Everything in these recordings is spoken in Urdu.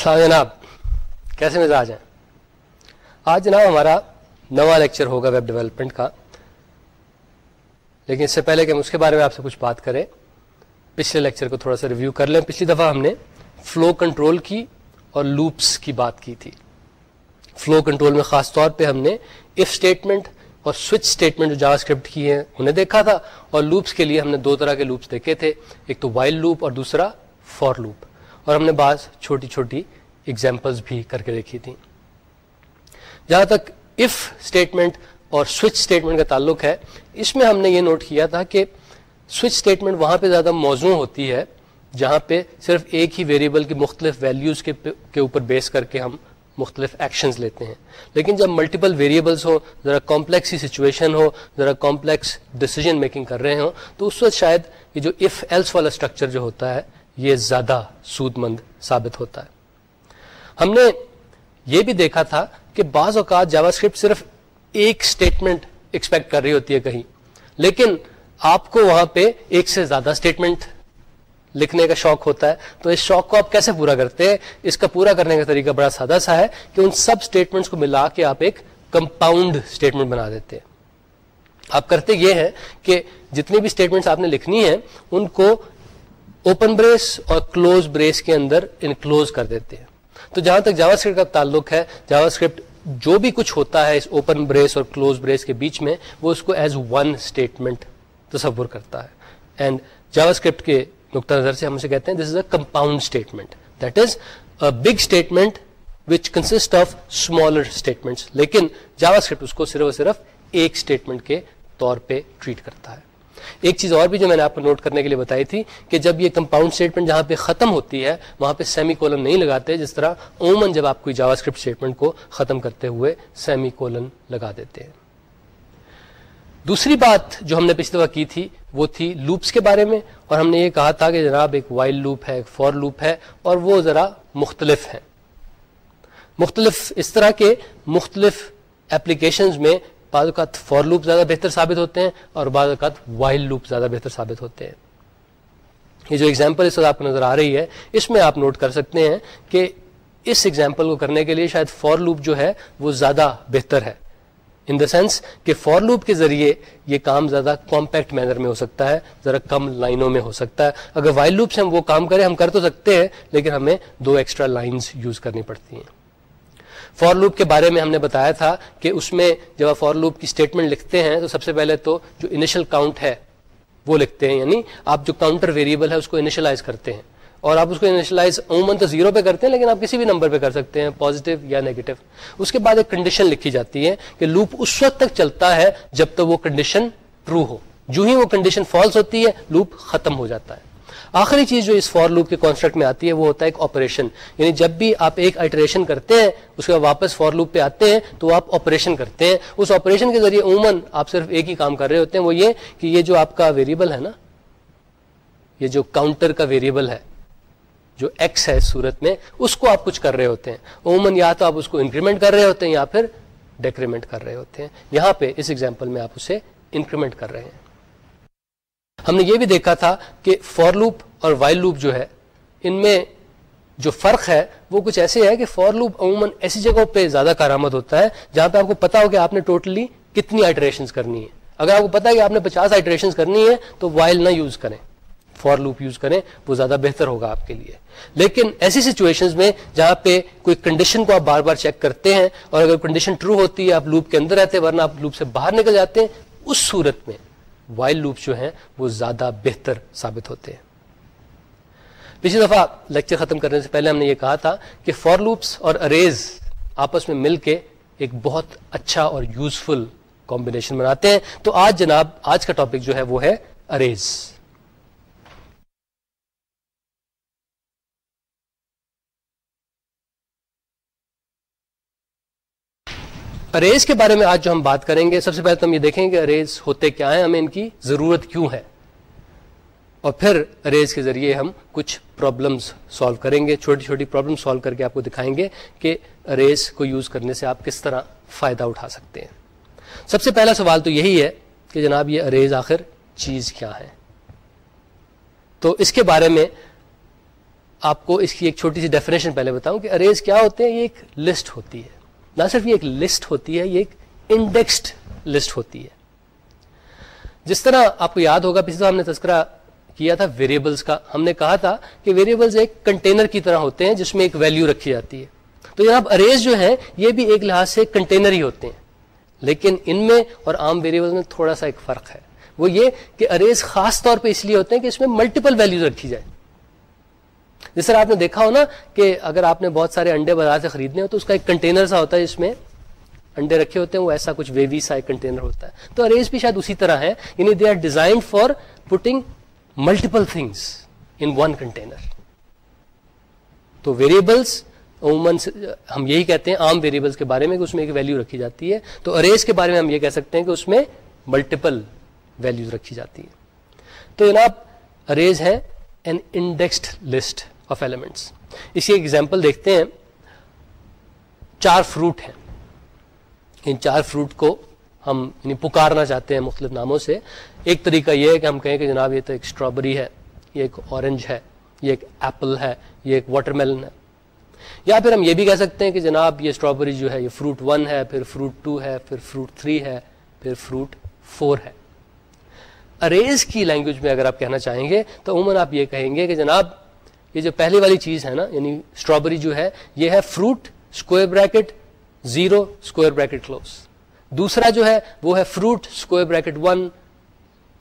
السلام جناب، کیسے مزاج ہیں؟ آج جناب ہمارا نواں لیکچر ہوگا ویب ڈیولپمنٹ کا۔ لیکن اس سے پہلے کہ ہم اس کے بارے میں آپ سے کچھ بات کریں، پچھلے لیکچر کو تھوڑا سا ریویو کر لیں۔ پچھلی دفعہ ہم نے فلو کنٹرول کی اور لوپس کی بات کی تھی۔ فلو کنٹرول میں خاص طور پہ ہم نے اف اسٹیٹمنٹ اور سوئچ اسٹیٹمنٹ جو جاوا اسکرپٹ کی ہیں، انہیں دیکھا تھا۔ اور لوپس کے لیے ہم نے دو طرح کے لوپس دیکھے تھے۔ ایک تو وائلڈ لوپ اور دوسرا فور لوپ اور ہم نے بعض چھوٹی چھوٹی ایگزامپلس بھی کر کے دیکھی تھی جہاں تک اف اسٹیٹمنٹ اور سوئچ اسٹیٹمنٹ کا تعلق ہے، اس میں ہم نے یہ نوٹ کیا تھا کہ سوئچ اسٹیٹمنٹ وہاں پہ زیادہ موزوں ہوتی ہے، جہاں پہ صرف ایک ہی ویریبل کی مختلف ویلیوز کے اوپر بیس کر کے ہم مختلف ایکشنز لیتے ہیں۔ لیکن جب ملٹیپل ویریبلس ہو ذرا کمپلیکس سچویشن ہو، ذرا کمپلیکس ڈسیزن میکنگ کر رہے ہوں، تو اس وقت شاید یہ جو اف ایلس والا اسٹرکچر جو ہوتا ہے یہ زیادہ سود مند ثابت ہوتا ہے۔ ہم نے یہ بھی دیکھا تھا کہ بعض اوقات جاوا اسکرپٹ صرف ایک اسٹیٹمنٹ ایکسپیکٹ کر رہی ہوتی ہے کہیں، لیکن آپ کو وہاں پہ ایک سے زیادہ اسٹیٹمنٹ لکھنے کا شوق ہوتا ہے۔ تو اس شوق کو آپ کیسے پورا کرتے ہیں؟ اس کا پورا کرنے کا طریقہ بڑا سادہ سا ہے کہ ان سب اسٹیٹمنٹس کو ملا کے آپ ایک کمپاؤنڈ اسٹیٹمنٹ بنا دیتے ہیں۔ آپ کرتے یہ ہیں کہ جتنی بھی اسٹیٹمنٹس آپ نے لکھنی ہے ان کو اوپن بریس اور کلوز بریس کے اندر انکلوز کر دیتے ہیں۔ تو جہاں تک جاوا اسکرپٹ کا تعلق ہے جاوا اسکرپٹ جو بھی کچھ ہوتا ہے اس اوپن بریس اور کلوز بریس کے بیچ میں، وہ اس کو ایز ون اسٹیٹمنٹ تصور کرتا ہے۔ اینڈ جاوا اسکرپٹ کے نقطہ نظر سے ہم اسے کہتے ہیں this is a compound statement that is a big statement which consist of smaller statement لیکن جاوا اسکرپٹ اس کو صرف اور صرف ایک اسٹیٹمنٹ کے طور پہ ٹریٹ کرتا ہے۔ ایک چیز اور بھی جو میں نے آپ کو نوٹ کرنے کے لیے بتائی تھی کہ جب یہ کمپاؤنڈ اسٹیٹمنٹ جہاں پہ ختم ہوتی ہے، وہاں پہ سیمی کولن نہیں لگاتے، جس طرح عموماً جب آپ کوئی جاوا اسکرپٹ اسٹیٹمنٹ کو ختم کرتے ہوئے سیمی کولن لگا دیتے ہیں۔ دوسری بات جو ہم نے پچھلی دفعہ کی تھی، وہ تھی لوپس کے بارے میں، اور ہم نے یہ کہا تھا کہ جناب ایک وائلڈ لوپ ہے، ایک فور لوپ ہے، اور وہ ذرا مختلف ہیں۔ مختلف اس طرح کے مختلف اپلیکیشنز میں بعض اوقات فور لوپ زیادہ بہتر ثابت ہوتے ہیں اور بعض اوقات وائلڈ لوپ زیادہ بہتر ثابت ہوتے ہیں۔ یہ جو ایگزامپل اس وقت آپ کو نظر آ رہی ہے، اس میں آپ نوٹ کر سکتے ہیں کہ اس ایگزامپل کو کرنے کے لیے شاید فور لوپ جو ہے وہ زیادہ بہتر ہے۔ ان دا سینس کہ فور لوپ کے ذریعے یہ کام زیادہ کمپیکٹ مینر میں ہو سکتا ہے، ذرا کم لائنوں میں ہو سکتا ہے۔ اگر وائلڈ لوپ سے ہم وہ کام کریں، ہم کر تو سکتے ہیں، لیکن ہمیں دو ایکسٹرا لائنز یوز کرنی پڑتی ہیں۔ فور لوپ کے بارے میں ہم نے بتایا تھا کہ اس میں جب آپ فور لوپ کی اسٹیٹمنٹ لکھتے ہیں تو سب سے پہلے تو جو انیشل کاؤنٹ ہے وہ لکھتے ہیں یعنی آپ جو کاؤنٹر ویریبل ہے اس کو انیشلائز کرتے ہیں۔ اور آپ اس کو انیشلائز عموماً تو زیرو پہ کرتے ہیں، لیکن آپ کسی بھی نمبر پہ کر سکتے ہیں پازیٹیو یا نیگیٹو اس کے بعد ایک کنڈیشن لکھی جاتی ہے کہ لوپ اس وقت تک چلتا ہے جب تک وہ کنڈیشن ٹرو ہو۔ جو ہی وہ کنڈیشن فالس ہوتی ہے لوپ ختم ہو جاتا ہے۔ آخری چیز جو اس فور لوپ کے کانسٹرکٹ میں آتی ہے وہ ہوتا ہے ایک آپریشن یعنی جب بھی آپ ایک آئٹریشن کرتے ہیں، اس کے بعد واپس فور لوپ پہ آتے ہیں، تو آپ آپریشن کرتے ہیں۔ اس آپریشن کے ذریعے عموماً آپ صرف ایک ہی کام کر رہے ہوتے ہیں، وہ یہ کہ یہ جو آپ کا ویریبل ہے نا، یہ جو کاؤنٹر کا ویریبل ہے، جو ایکس ہے اس صورت میں، اس کو آپ کچھ کر رہے ہوتے ہیں۔ عموماً یا تو آپ اس کو انکریمنٹ کر رہے ہوتے ہیں یا پھر ڈیکریمنٹ کر رہے ہوتے ہیں۔ یہاں پہ اس ایگزامپل میں آپ اسے انکریمنٹ کر رہے ہیں۔ ہم نے یہ بھی دیکھا تھا کہ فور لوپ اور وائل لوپ جو ہے، ان میں جو فرق ہے، وہ کچھ ایسے ہے کہ فور لوپ عموماً ایسی جگہوں پہ زیادہ کارآمد ہوتا ہے، جہاں پہ آپ کو پتا ہو کہ آپ نے ٹوٹلی کتنی آئٹریشن کرنی ہے اگر آپ کو پتا ہے کہ آپ نے پچاس آئٹریشن کرنی ہے تو وائل نہ یوز کریں۔ فور لوپ یوز کریں، وہ زیادہ بہتر ہوگا آپ کے لیے۔ لیکن ایسی سچویشن میں جہاں پہ کوئی کنڈیشن کو آپ بار بار چیک کرتے ہیں اور اگر کنڈیشن ٹرو ہوتی ہے، آپ لوپ کے اندر رہتے ہیں، ورنہ آپ لوپ سے باہر نکل جاتے ہیں، اس صورت میں وائل لوپ جو ہیں وہ زیادہ بہتر ثابت ہوتے ہیں۔ پچھلی دفعہ لیکچر ختم کرنے سے پہلے ہم نے یہ کہا تھا کہ فور لوپس اور اریز آپس میں مل کے ایک بہت اچھا اور یوزفل کمبینیشن بناتے ہیں۔ تو آج جناب آج کا ٹاپک جو ہے وہ ہے اریز اریز کے بارے میں آج جو ہم بات کریں گے، سب سے پہلے تو ہم یہ دیکھیں گے اریز ہوتے کیا ہیں، ہمیں ان کی ضرورت کیوں ہے۔ اور پھر اریز کے ذریعے ہم کچھ پرابلمس سالو کریں گے، چھوٹی چھوٹی پرابلم سالو کر کے آپ کو دکھائیں گے کہ اریز کو یوز کرنے سے آپ کس طرح فائدہ اٹھا سکتے ہیں۔ سب سے پہلا سوال تو یہی ہے کہ جناب یہ اریز آخر چیز کیا ہے؟ تو اس کے بارے میں آپ کو اس کی ایک چھوٹی سی ڈیفینیشن پہلے بتاؤں کہ اریز کیا ہوتے ہیں، یہ ایک لسٹ ہوتی ہے۔ نہ صرف یہ ایک لسٹ ہوتی ہے، یہ ایک انڈیکسڈ لسٹ ہوتی ہے۔ جس طرح آپ کو یاد ہوگا، پچھلے ہم نے تذکرہ کیا تھا ویریبلس کا۔ ہم نے کہا تھا کہ ویریبلس ایک کنٹینر کی طرح ہوتے ہیں، جس میں ایک ویلو رکھی جاتی ہے۔ تو جناب اریز جو ہے یہ بھی ایک لحاظ سے کنٹینر ہی ہوتے ہیں۔ لیکن ان میں اور عام ویریبل میں تھوڑا سا ایک فرق ہے۔ وہ یہ کہ اریز خاص طور پہ اس لیے ہوتے ہیں کہ اس میں ملٹیپل ویلوز رکھی جائے جس طرح آپ نے دیکھا ہو نا کہ اگر آپ نے بہت سارے انڈے بازار سے خریدنے ہو تو اس کا ایک کنٹینر سا ہوتا ہے جس میں انڈے رکھے ہوتے ہیں، وہ ایسا کچھ ویوی سا ایک کنٹینر ہوتا ہے۔ تو اریز بھی شاید اسی طرح ہے یعنی they are designed for putting multiple things in one container تو ویریبلس عموماً ہم یہی کہتے ہیں، عام ویریبلس کے بارے میں کہ اس میں ایک ویلو رکھی جاتی ہے۔ تو اریز کے بارے میں ہم یہ کہہ سکتے ہیں کہ اس میں ملٹیپل ویلوز رکھی جاتی ہے تو جناب اریز ہے an indexed list of elements اسی ایگزامپل دیکھتے ہیں، چار فروٹ ہیں۔ ان چار فروٹ کو ہم یعنی پکارنا چاہتے ہیں مختلف ناموں سے۔ ایک طریقہ یہ ہے کہ ہم کہیں کہ جناب یہ تو ایک اسٹرابری ہے، یہ ایک اورنج ہے، یہ ایک ایپل ہے، یہ ایک واٹر میلن ہے۔ یا پھر ہم یہ بھی کہہ سکتے ہیں کہ جناب یہ اسٹرابری جو ہے، یہ فروٹ ون ہے، پھر فروٹ ٹو ہے، پھر فروٹ تھری ہے، پھر فروٹ فور ہے۔ اریز کی لینگویج میں اگر آپ کہنا چاہیں گے، تو عموماً آپ یہ کہیں گے کہ جناب یہ جو پہلی والی چیز ہے نا یعنی اسٹرابری جو ہے، یہ ہے fruit square bracket zero square bracket close دوسرا جو ہے، وہ ہے fruit square bracket one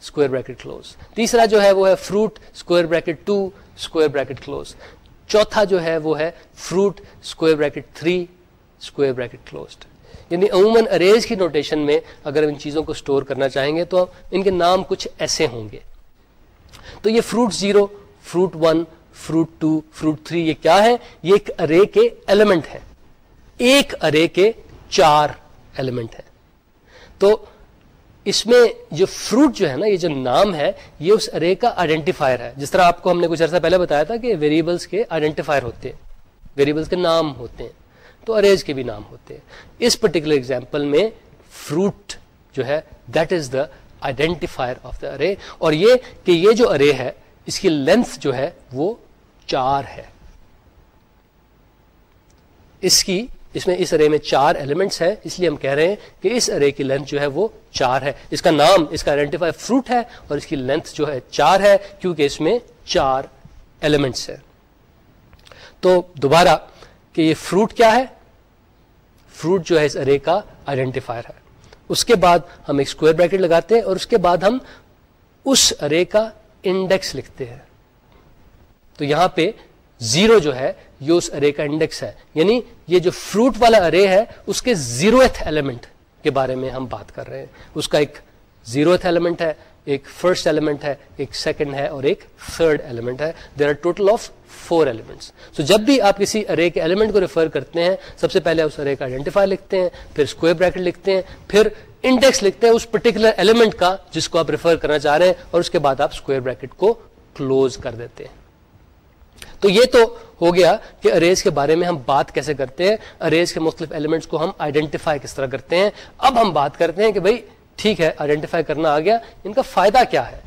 square bracket close تیسرا جو ہے، وہ ہے fruit square bracket two square bracket close چوتھا جو ہے، وہ ہے fruit square bracket three square bracket closed یعنی عموماً اریز کی نوٹیشن میں اگر ان چیزوں کو اسٹور کرنا چاہیں گے تو ان کے نام کچھ ایسے ہوں گے۔ تو یہ fruit zero fruit one fruit two fruit three یہ کیا ہے؟ یہ ایک ارے کے ایلیمنٹ ہے۔ ایک ارے کے چار ایلیمنٹ ہیں تو اس میں جو فروٹ جو ہے نا، یہ جو نام ہے، یہ اس ارے کا آئیڈینٹیفائر ہے۔ جس طرح آپ کو ہم نے کچھ عرصہ پہلے بتایا تھا کہ ویریبلس کے آئیڈینٹیفائر ہوتے ہیں۔ ویریبلس کے نام ہوتے ہیں۔ تو اریز کے بھی نام ہوتے ہیں۔ اس پرٹیکولر ایگزامپل میں فروٹ جو ہے that is the identifier of the array اور یہ کہ یہ جو ارے ہے، اس کی لینتھ جو ہے، وہ چار ہے۔ اس کی اس میں اس ارے میں چار ایلیمنٹس ہیں، اس لیے ہم کہہ رہے ہیں کہ اس ارے کی لینتھ جو ہے وہ چار ہے۔ اس کا نام، اس کا آئیڈینٹیفائی فروٹ ہے اور اس کی لینتھ جو ہے چار ہے، کیونکہ اس میں چار ایلیمنٹس ہیں۔ تو دوبارہ کہ یہ فروٹ کیا ہے؟ فروٹ جو ہے اس ارے کا آئیڈینٹیفائر ہے۔ اس کے بعد ہم ایک اسکوئر بریکٹ لگاتے ہیں اور اس کے بعد ہم اس ارے کا انڈیکس لکھتے ہیں۔ تو یہاں پہ زیرو جو ہے، یہ اس ارے کا انڈیکس ہے۔ یعنی یہ جو فروٹ والا ارے ہے، اس کے زیرو ایلیمنٹ کے بارے میں ہم بات کر رہے ہیں۔ اس کا ایک زیرو ایلیمنٹ ہے، ایک فرسٹ ایلیمنٹ ہے، ایک سیکنڈ ہے اور ایک تھرڈ ایلیمنٹ ہے۔ There are total of four elements so جب بھی آپ کسی ارے کے ایلیمنٹ کو ریفر کرتے ہیں، سب سے پہلے اس ارے کا آئیڈینٹیفائی لکھتے ہیں، پھر اسکوئر بریکٹ لکھتے ہیں، پھر انڈیکس لکھتے ہیں اس پرٹیکولر ایلیمنٹ کا جس کو آپ ریفر کرنا چاہ رہے ہیں اور اس کے بعد آپ اسکوئر بریکٹ کو کلوز کر دیتے ہیں۔ تو یہ تو ہو گیا کہ اریز کے بارے میں ہم بات کیسے کرتے ہیں؟ اریز کے مختلف ایلیمنٹس کو ہم آئیڈینٹیفائی کس طرح کرتے ہیں؟ اب ہم بات کرتے ہیں کہ بھائی ٹھیک ہے آئیڈینٹیفائی کرنا آ گیا، ان کا فائدہ کیا ہے؟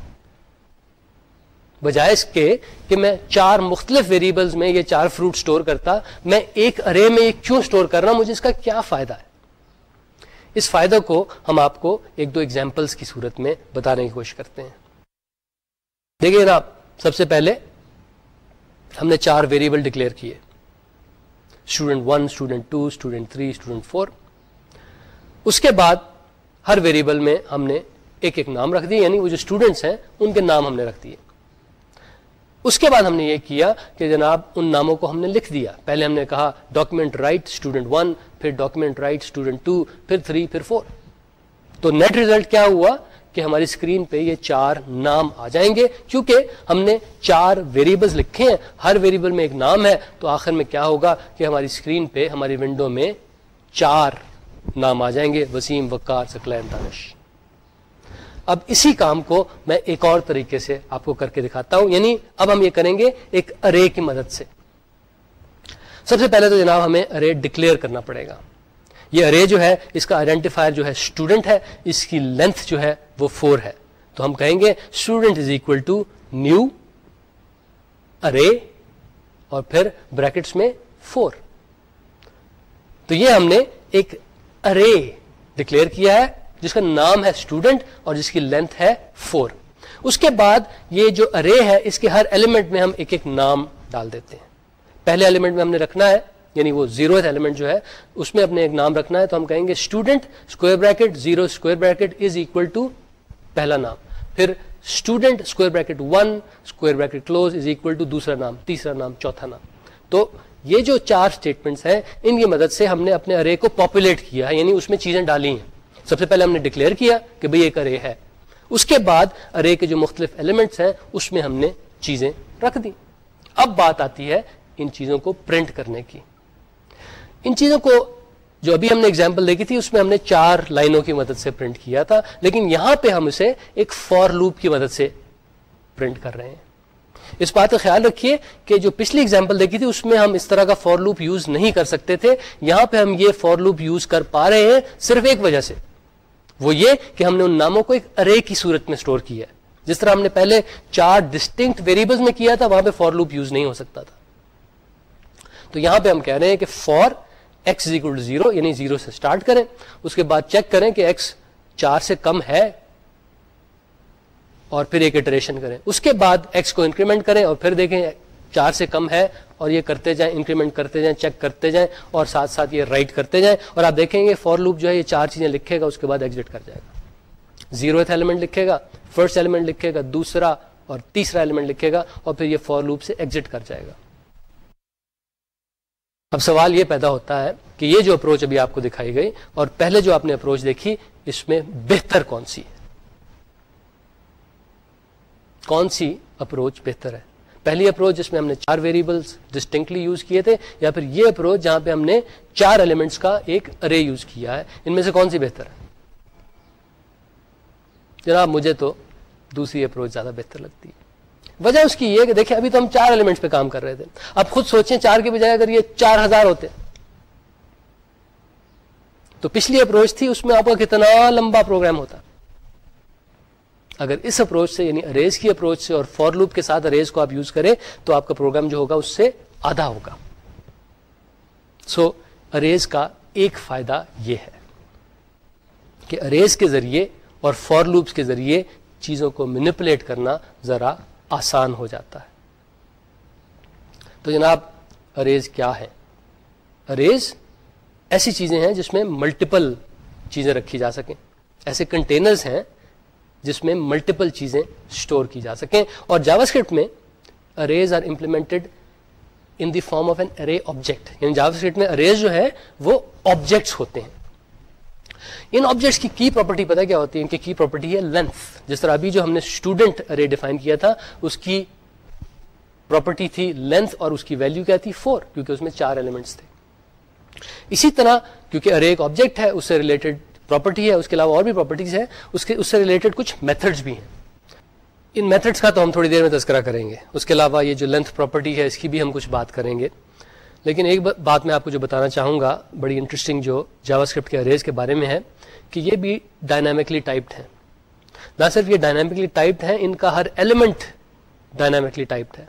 بجائے اس کے کہ میں چار مختلف ویریبلز میں یہ چار فروٹ سٹور کرتا، میں ایک ارے میں کیوں سٹور کر رہا ہوں؟ مجھے اس کا کیا فائدہ ہے؟ اس فائدہ کو ہم آپ کو ایک دو ایگزامپلس کی صورت میں بتانے کی کوشش کرتے ہیں۔ دیکھیے نا سب سے پہلے ہم نے چار ویریبل ڈکلیئر کیے۔ Student one student two student three student four اس کے بعد ہر ویریبل میں ہم نے ایک ایک نام رکھ دیے یعنی وہ جو اسٹوڈنٹس ہیں، ان کے نام ہم نے رکھ دیے۔ اس کے بعد ہم نے یہ کیا کہ جناب، ان ناموں کو ہم نے لکھ دیا۔ پہلے ہم نے کہا ڈاکومنٹ رائٹ اسٹوڈنٹ ون پھر ڈاکومنٹ رائٹ اسٹوڈنٹ ٹو پھر تھری پھر فور تو نیٹ ریزلٹ کیا ہوا؟ کہ ہماری اسکرین پہ یہ چار نام آ جائیں گے، کیونکہ ہم نے چار ویریبلس لکھے ہیں۔ ہر ویریبل میں ایک نام ہے، تو آخر میں کیا ہوگا کہ ہماری اسکرین پہ، ہماری ونڈو میں چار نام آ جائیں گے، وسیم وکار سکلین دانش۔ اب اسی کام کو میں ایک اور طریقے سے آپ کو کر کے دکھاتا ہوں۔ یعنی اب ہم یہ کریں گے ایک ارے کی مدد سے۔ سب سے پہلے تو جناب ہمیں ارے ڈکلیئر کرنا پڑے گا۔ یہ ارے جو ہے، اس کا آئیڈینٹیفائر جو ہے اسٹوڈنٹ ہے، اس کی لینتھ جو ہے وہ فور ہے۔ تو ہم کہیں گے student is equal to new array اور پھر بریکٹس میں فور تو یہ ہم نے ایک ارے ڈکلیئر کیا ہے، جس کا نام ہے اسٹوڈنٹ اور جس کی لینتھ ہے فور اس کے بعد یہ جو ارے ہے، اس کے ہر ایلیمنٹ میں ہم ایک ایک نام ڈال دیتے ہیں۔ پہلے ایلیمنٹ میں ہم نے رکھنا ہے یعنی وہ زیرو ایلیمنٹ جو ہے، اس میں اپنے ایک نام رکھنا ہے تو ہم کہیں گے student square bracket zero square bracket is equal to پہلا نام۔ پھر student square bracket one square bracket close is equal to دوسرا نام، تیسرا نام، چوتھا نام۔ تو یہ جو چار اسٹیٹمنٹس ہیں، ان کی مدد سے ہم نے اپنے ارے کو پاپولیٹ کیا ہے یعنی اس میں چیزیں ڈالی ہیں۔ سب سے پہلے ہم نے ڈکلیئر کیا کہ بھئی ایک ارے ہے۔ اس کے بعد ارے کے جو مختلف ایلیمنٹس ہیں، اس میں ہم نے چیزیں رکھ دی اب بات آتی ہے ان چیزوں کو پرنٹ کرنے کی۔ ان چیزوں کو جو ابھی ہم نے اگزامپل دیکھی تھی، اس میں ہم نے چار لائنوں کی مدد سے پرنٹ کیا تھا، لیکن یہاں پہ ہم اسے ایک فور لوپ کی مدد سے پرنٹ کر رہے ہیں۔ اس بات کا خیال رکھیے کہ جو پچھلی اگزامپل دیکھی تھی، اس میں ہم اس طرح کا فور لوپ یوز نہیں کر سکتے تھے۔ یہاں پہ ہم یہ فور لوپ یوز کر پا رہے ہیں صرف ایک وجہ سے۔ وہ یہ کہ ہم نے ان ناموں کو ایک ارے کی صورت میں اسٹور کیا ہے۔ جس طرح ہم نے پہلے چار ڈسٹنکٹ ویریبل میں کیا تھا، وہاں پہ فور لوپ یوز نہیں ہو سکتا تھا۔ تو یہاں پہ ہم کہہ رہے ہیں کہ فور ایکس ٹو زیرو یعنی زیرو سے اسٹارٹ کریں، اس کے بعد چیک کریں کہ ایکس چار سے کم ہے اور پھر ایک اٹریشن کریں۔ اس کے بعد ایکس کو انکریمنٹ کریں اور پھر دیکھیں چار سے کم ہے اور یہ کرتے جائیں انکریمنٹ کرتے جائیں چیک کرتے جائیں اور ساتھ ساتھ یہ رائٹ کرتے جائیں اور آپ دیکھیں گے فور لوپ جو ہے یہ چار چیزیں لکھے گا، اس کے بعد ایگزٹ کر جائے گا۔ زیرو ایلیمنٹ لکھے گا فرسٹ ایلیمنٹ لکھے گا، دوسرا اور تیسرا ایلیمنٹ لکھے گا اور پھر یہ فور لوپ سے ایگزٹ کر جائے گا۔ اب سوال یہ پیدا ہوتا ہے کہ یہ جو اپروچ ابھی آپ کو دکھائی گئی اور پہلے جو آپ نے اپروچ دیکھی، اس میں بہتر کون سی؟ ہے کون سی اپروچ بہتر ہے؟ پہلی اپروچ جس میں ہم نے چار ویریبلس ڈسٹنکٹلی یوز کیے تھے، یا پھر یہ اپروچ جہاں پہ ہم نے چار ایلیمنٹس کا ایک ارے یوز کیا ہے، ان میں سے کون سی بہتر ہے؟ جناب، مجھے تو دوسری اپروچ زیادہ بہتر لگتی ہے۔ وجہ اس کی یہ کہ دیکھیں ابھی تو ہم چار ایلیمنٹس پہ کام کر رہے تھے۔ اب خود سوچیں چار کے بجائے اگر یہ چار ہزار ہوتے۔ تو پچھلی اپروچ تھی اس میں آپ کا کتنا لمبا پروگرام ہوتا۔ اگر اس اپروچ سے یعنی اریز کی اپروچ سے اور فور لوپ کے ساتھ اریز کو آپ یوز کریں تو آپ کا پروگرام جو ہوگا اس سے آدھا ہوگا۔ سو so, اریز کا ایک فائدہ یہ ہے کہ اریز کے ذریعے اور فور لوپس کے ذریعے چیزوں کو مینپولیٹ کرنا ذرا آسان ہو جاتا ہے۔ تو جناب اریز کیا ہے؟ اریز ایسی چیزیں ہیں جس میں ملٹیپل چیزیں رکھی جا سکیں۔ ایسے کنٹینرز ہیں جس میں ملٹیپل چیزیں اسٹور کی جا سکیں۔ اور جاوا اسکرپٹ میں arrays are implemented in the form of an array object یعنی جاوا اسکرپٹ میں اریز جو ہے وہ آبجیکٹس ہوتے ہیں۔ ان آبجیکٹس کی کی پراپرٹی پتہ کیا ہوتی ہے؟ ان کی کی پراپرٹی ہے لینتھ جس طرح ابھی جو ہم نے اسٹوڈنٹ ارے ڈیفائن کیا تھا، اس کی پراپرٹی تھی لینتھ اور اس کی ویلو کیا تھی فور کیونکہ اس میں چار ایلیمنٹس تھے. اسی طرح کیونکہ ارے ایک آبجیکٹ ہے، اس سے ریلیٹڈ پراپرٹی ہے، اس کے علاوہ اور بھی پراپرٹیز ہیں، اس کے، اس سے ریلیٹڈ کچھ میتھڈز بھی ہیں. ان میتھڈس کا تو ہم تھوڑی دیر میں تذکرہ کریں گے. اس کے علاوہ یہ جو لینتھ پراپرٹی ہے، اس کی بھی ہم کچھ بات کریں گے. لیکن ایک بات میں آپ کو جو بتانا چاہوں گا، بڑی انٹرسٹنگ جو جاوا اسکرپٹ کے اریز کے بارے میں ہے کہ یہ بھی ڈائنامکلی ٹائپڈ ہیں۔ نہ صرف یہ ڈائنامکلی ٹائپڈ ہیں، ان کا ہر ایلیمنٹ ڈائنامکلی ٹائپڈ ہے۔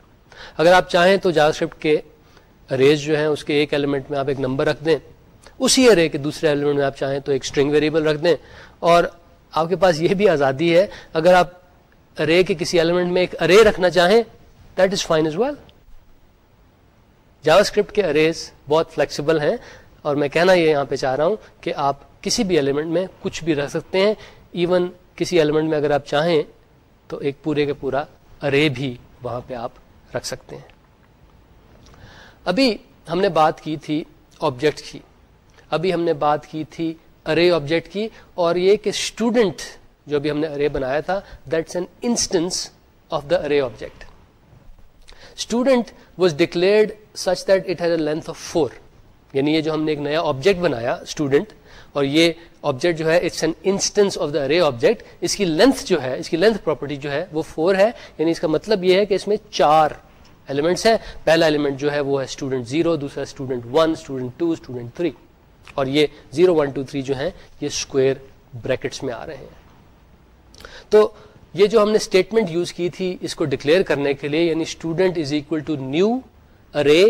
اگر آپ چاہیں تو جاوا اسکرپٹ کے اریز جو ہیں، اس کے ایک ایلیمنٹ میں آپ ایک نمبر رکھ دیں۔ اسی ارے کے دوسرے ایلیمنٹ میں آپ چاہیں تو ایک اسٹرنگ ویریبل رکھ دیں۔ اور آپ کے پاس یہ بھی آزادی ہے، اگر آپ ارے کے کسی ایلیمنٹ میں ایک ارے رکھنا چاہیں that is fine as well JavaScript کے اریز بہت فلیکسیبل ہیں، اور میں کہنا یہ یہاں پہ چاہ رہا ہوں کہ آپ کسی بھی ایلیمنٹ میں کچھ بھی رکھ سکتے ہیں. ایون کسی ایلیمنٹ میں اگر آپ چاہیں تو ایک پورے کا پورا ارے بھی وہاں پہ آپ رکھ سکتے ہیں. ابھی ہم نے بات کی تھی آبجیکٹ کی. ابھی ہم نے بات کی تھی ارے آبجیکٹ کی اور یہ کہ اسٹوڈنٹ جو ابھی ہم نے ارے بنایا تھا that's an instance of the array object student was declared such that it has a length of four یعنی یہ جو ہم نے ایک نیا آبجیکٹ بنایا اسٹوڈنٹ اور یہ آبجیکٹ جو ہے it's an instance of the array object اس کی لینتھ جو ہے، اس کی لینتھ پراپرٹی جو ہے، وہ فور ہے. یعنی اس کا مطلب یہ ہے کہ اس میں چار ایلیمنٹس ہیں. پہلا ایلیمنٹ جو ہے، وہ ہے اسٹوڈنٹ زیرو دوسرا student one student two student three اور یہ زیرو ون ٹو تھری جو ہیں، یہ اسکوئر بریکٹس میں آ رہے ہیں. تو یہ جو ہم نے اسٹیٹمنٹ یوز کی تھی، اس کو ڈکلیئر کرنے کے لیے یعنی student is equal to new array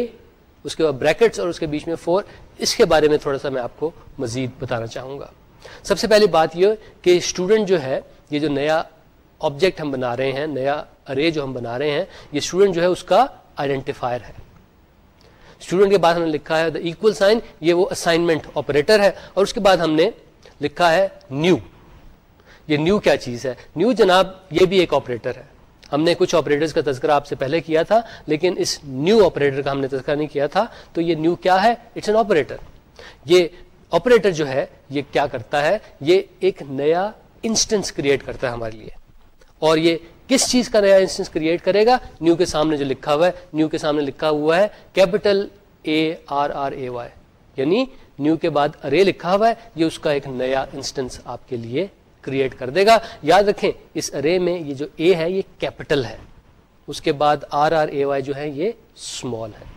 اس کے بعد بریکٹس اور اس کے بیچ میں فور اس کے بارے میں تھوڑا سا میں آپ کو مزید بتانا چاہوں گا۔ سب سے پہلی بات یہ کہ اسٹوڈنٹ جو ہے، یہ جو نیا آبجیکٹ ہم بنا رہے ہیں، نیا ارے جو ہم بنا رہے ہیں، یہ اسٹوڈنٹ جو ہے، اس کا آئیڈینٹیفائر ہے۔ اسٹوڈنٹ کے بعد ہم نے لکھا ہے دا ایکول سائن یہ وہ اسائنمنٹ آپریٹر ہے۔ اور اس کے بعد ہم نے لکھا ہے نیو یہ نیو کیا چیز ہے؟ نیو جناب، یہ بھی ایک آپریٹر ہے۔ ہم نے کچھ آپریٹرز کا تذکرہ آپ سے پہلے کیا تھا، لیکن اس نیو آپریٹر کا ہم نے تذکرہ نہیں کیا تھا۔ تو یہ نیو کیا ہے؟ اٹس این آپریٹر یہ آپریٹر جو ہے، یہ کیا کرتا ہے؟ یہ ایک نیا انسٹنس کریٹ کرتا ہے ہمارے لیے۔ اور یہ کس چیز کا نیا انسٹنس کریٹ کرے گا؟ نیو کے سامنے جو لکھا ہوا ہے نیو کے سامنے لکھا ہوا ہے capital A R R A Y یعنی نیو کے بعد ارے لکھا ہوا ہے۔ یہ اس کا ایک نیا انسٹنس آپ کے لیے کریٹ کر دے گا۔ یاد رکھیں، اس ارے میں یہ جو اے ہے، یہ کیپٹل ہے۔ اس کے بعد آر آر اے وائی جو ہے، یہ اسمال ہے۔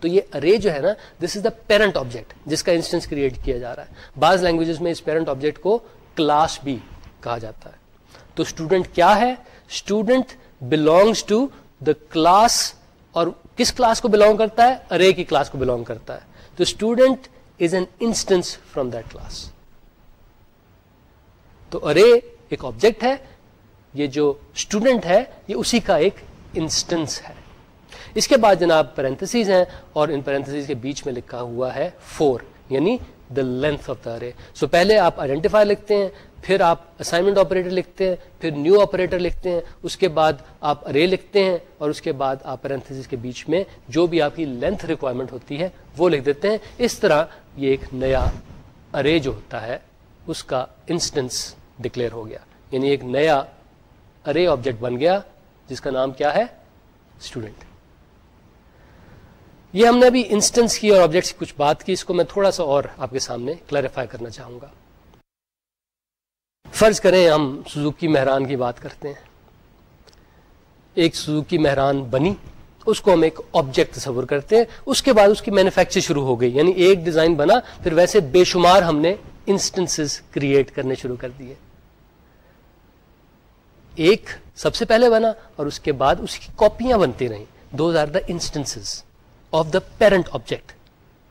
تو یہ ارے جو ہے نا دس از دا پیرنٹ آبجیکٹ جس کا انسٹنس کریٹ کیا جا رہا ہے۔ بعض لینگویجز میں اس پیرنٹ آبجیکٹ کو کلاس بھی کہا جاتا ہے۔ تو اسٹوڈنٹ کیا ہے؟ Student belongs to the class اور کس کلاس کو بلونگ کرتا ہے؟ ارے کی کلاس کو بلونگ کرتا ہے۔ تو student is an instance from that class تو ارے ایک آبجیکٹ ہے، یہ جو اسٹوڈنٹ ہے، یہ اسی کا ایک انسٹنس ہے۔ اس کے بعد جناب پیرنتھس ہیں اور ان پیرنتھس کے بیچ میں لکھا ہوا ہے فور یعنی دا لینتھ آف دا ارے سو پہلے آپ آئیڈینٹیفائی لکھتے ہیں، پھر آپ اسائنمنٹ آپریٹر لکھتے ہیں، پھر نیو آپریٹر لکھتے ہیں۔ اس کے بعد آپ ارے لکھتے ہیں اور اس کے بعد آپ پیرنتھس کے بیچ میں جو بھی آپ کی لینتھ ریکوائرمنٹ ہوتی ہے، وہ لکھ دیتے ہیں۔ اس طرح یہ ایک نیا ارے جو ہوتا ہے، اس کا انسٹنس ڈکلیئر ہو گیا۔ یعنی ایک نیا ارے آبجیکٹ بن گیا، جس کا نام کیا ہے؟ اسٹوڈنٹ یہ ہم نے ابھی انسٹنس کی اور آبجیکٹس کی کچھ بات کی، اس کو میں تھوڑا سا اور آپ کے سامنے کلیریفائی کرنا چاہوں گا۔ فرض کریں ہم سزوکی مہران کی بات کرتے ہیں۔ ایک سزوکی مہران بنی، اس کو ہم ایک آبجیکٹ تصور کرتے ہیں۔ اس کے بعد اس کی مینوفیکچر شروع ہو گئی یعنی ایک ڈیزائن بنا، پھر ویسے بے شمار ہم نے انسٹنس کریٹ کرنے شروع کر دیے۔ ایک سب سے پہلے بنا اور اس کے بعد اس کی کاپیاں بنتی رہیں۔ Those are the instance of the parent object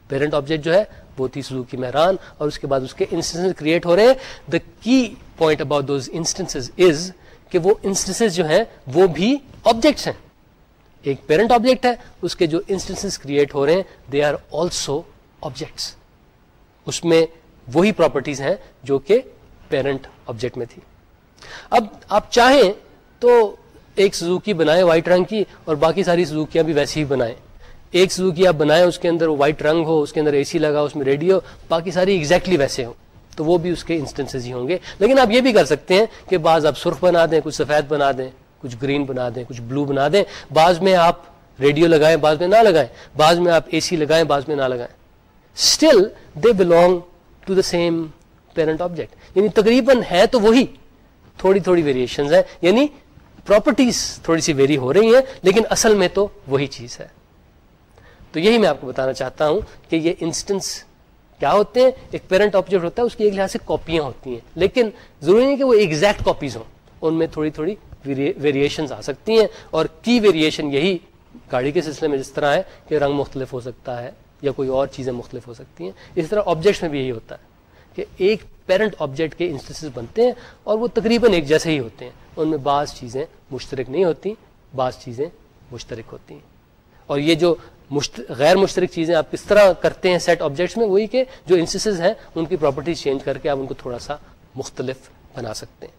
parent object جو ہے وہ تھی سزو کی مہران اور اس کے بعد اس کے انسٹنس کریٹ ہو رہے ہیں۔ The key point about those instance is کہ وہ انسٹنس جو ہیں وہ بھی آبجیکٹس ہیں۔ ایک پیرنٹ آبجیکٹ ہے، اس کے جو انسٹنس کریٹ ہو رہے ہیں دے آر آلسو آبجیکٹس اس میں وہی پراپرٹیز ہیں جو کہ پیرنٹ آبجیکٹ میں تھی۔ اب آپ چاہیں تو ایک سزوکی بنائیں وائٹ رنگ کی اور باقی ساری سزوکیاں بھی ویسی ہی بنائیں۔ ایک سزوکی آپ بنائیں، اس کے اندر وائٹ رنگ ہو، اس کے اندر اے سی لگا، اس میں ریڈیو باقی ساری ایگزیکٹلی ویسے ہوں۔ تو وہ بھی اس کے انسٹنس ہی ہوں گے۔ لیکن آپ یہ بھی کر سکتے ہیں کہ بعض آپ سرخ بنا دیں، کچھ سفید بنا دیں، کچھ گرین بنا دیں، کچھ بلو بنا دیں۔ بعض میں آپ ریڈیو لگائیں، بعض میں نہ لگائیں۔ بعض میں آپ اے سی لگائیں، بعض میں نہ لگائیں۔ Still they belong to the same parent object یعنی تقریباً ہے تو وہی۔ تھوڑی تھوڑی ویریشن ہیں یعنی پراپرٹیز تھوڑی سی ویری ہو رہی ہیں، لیکن اصل میں تو وہی چیز ہے۔ تو یہی میں آپ کو بتانا چاہتا ہوں کہ یہ انسٹنس کیا ہوتے ہیں؟ ایک پیرنٹ آبجیکٹ ہوتا ہے، اس کی ایک لحاظ سے کاپیاں ہوتی ہیں۔ لیکن ضروری نہیں کہ وہ ایگزیکٹ کاپیز ہوں، ان میں تھوڑی تھوڑی ویریشن آ سکتی ہیں۔ اور کی ویریشن یہی گاڑی کے سلسلے میں جس طرح ہے کہ رنگ مختلف ہو سکتا ہے یا کوئی اور چیزیں مختلف ہو سکتی ہیں۔ اس طرح آبجیکٹس میں بھی یہی ہوتا ہے کہ ایک پیرنٹ آبجیکٹ کے انسٹنس بنتے ہیں اور وہ تقریباً ایک جیسے ہی ہوتے ہیں۔ ان میں بعض چیزیں مشترک نہیں ہوتی، بعض چیزیں مشترک ہوتی ہیں۔ اور یہ جو غیر مشترک چیزیں آپ کس طرح کرتے ہیں سیٹ آبجیکٹس میں، وہی کہ جو انسٹنس ہیں، ان کی پراپرٹیز چینج کر کے آپ ان کو تھوڑا سا مختلف بنا سکتے ہیں۔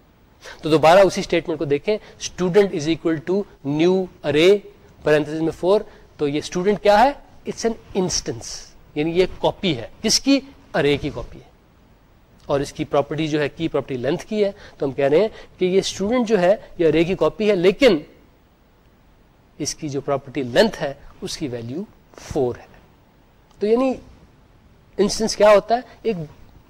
تو دوبارہ اسی اسٹیٹمنٹ کو دیکھیں۔ Student is equal to new array میں فور تو یہ اسٹوڈنٹ کیا ہے؟ اٹس این انسٹنس یعنی یہ کاپی ہے۔ کس کی؟ ارے کی کاپی ہے۔ اور اس کی پراپرٹی جو ہے کی پراپرٹی لینتھ کی ہے، تو ہم کہہ رہے ہیں کہ یہ اسٹوڈنٹ جو ہے، یہ ارے کی کاپی ہے، لیکن اس کی جو پراپرٹی لینتھ ہے، اس کی ویلو فور ہے. تو یعنی انسٹنس کیا ہوتا ہے، ایک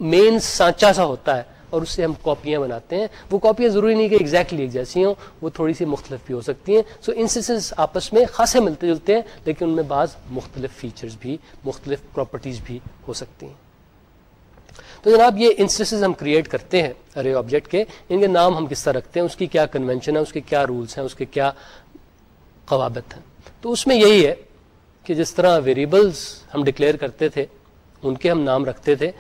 مین سانچا سا ہوتا ہے اور اس سے ہم کاپیاں بناتے ہیں. وہ کاپیاں ضروری نہیں کہ ایگزیکٹلی ایک جیسی ہوں، وہ تھوڑی سی مختلف بھی ہو سکتی ہیں. سو انسٹنس آپس میں خاصے ملتے جلتے ہیں، لیکن ان میں بعض مختلف فیچرز بھی، مختلف پراپرٹیز بھی ہو سکتی ہیں. تو جناب یہ انسٹنس ہم کریٹ کرتے ہیں ارے آبجیکٹ کے، ان کے نام ہم کس طرح رکھتے ہیں، اس کی کیا کنونشن ہے، اس کے کیا رولس ہیں، اس کے کیا قوابت ہیں۔ تو اس میں یہی ہے کہ جس طرح ویریبلس ہم ڈکلیئر کرتے تھے، ان کے ہم نام رکھتے تھے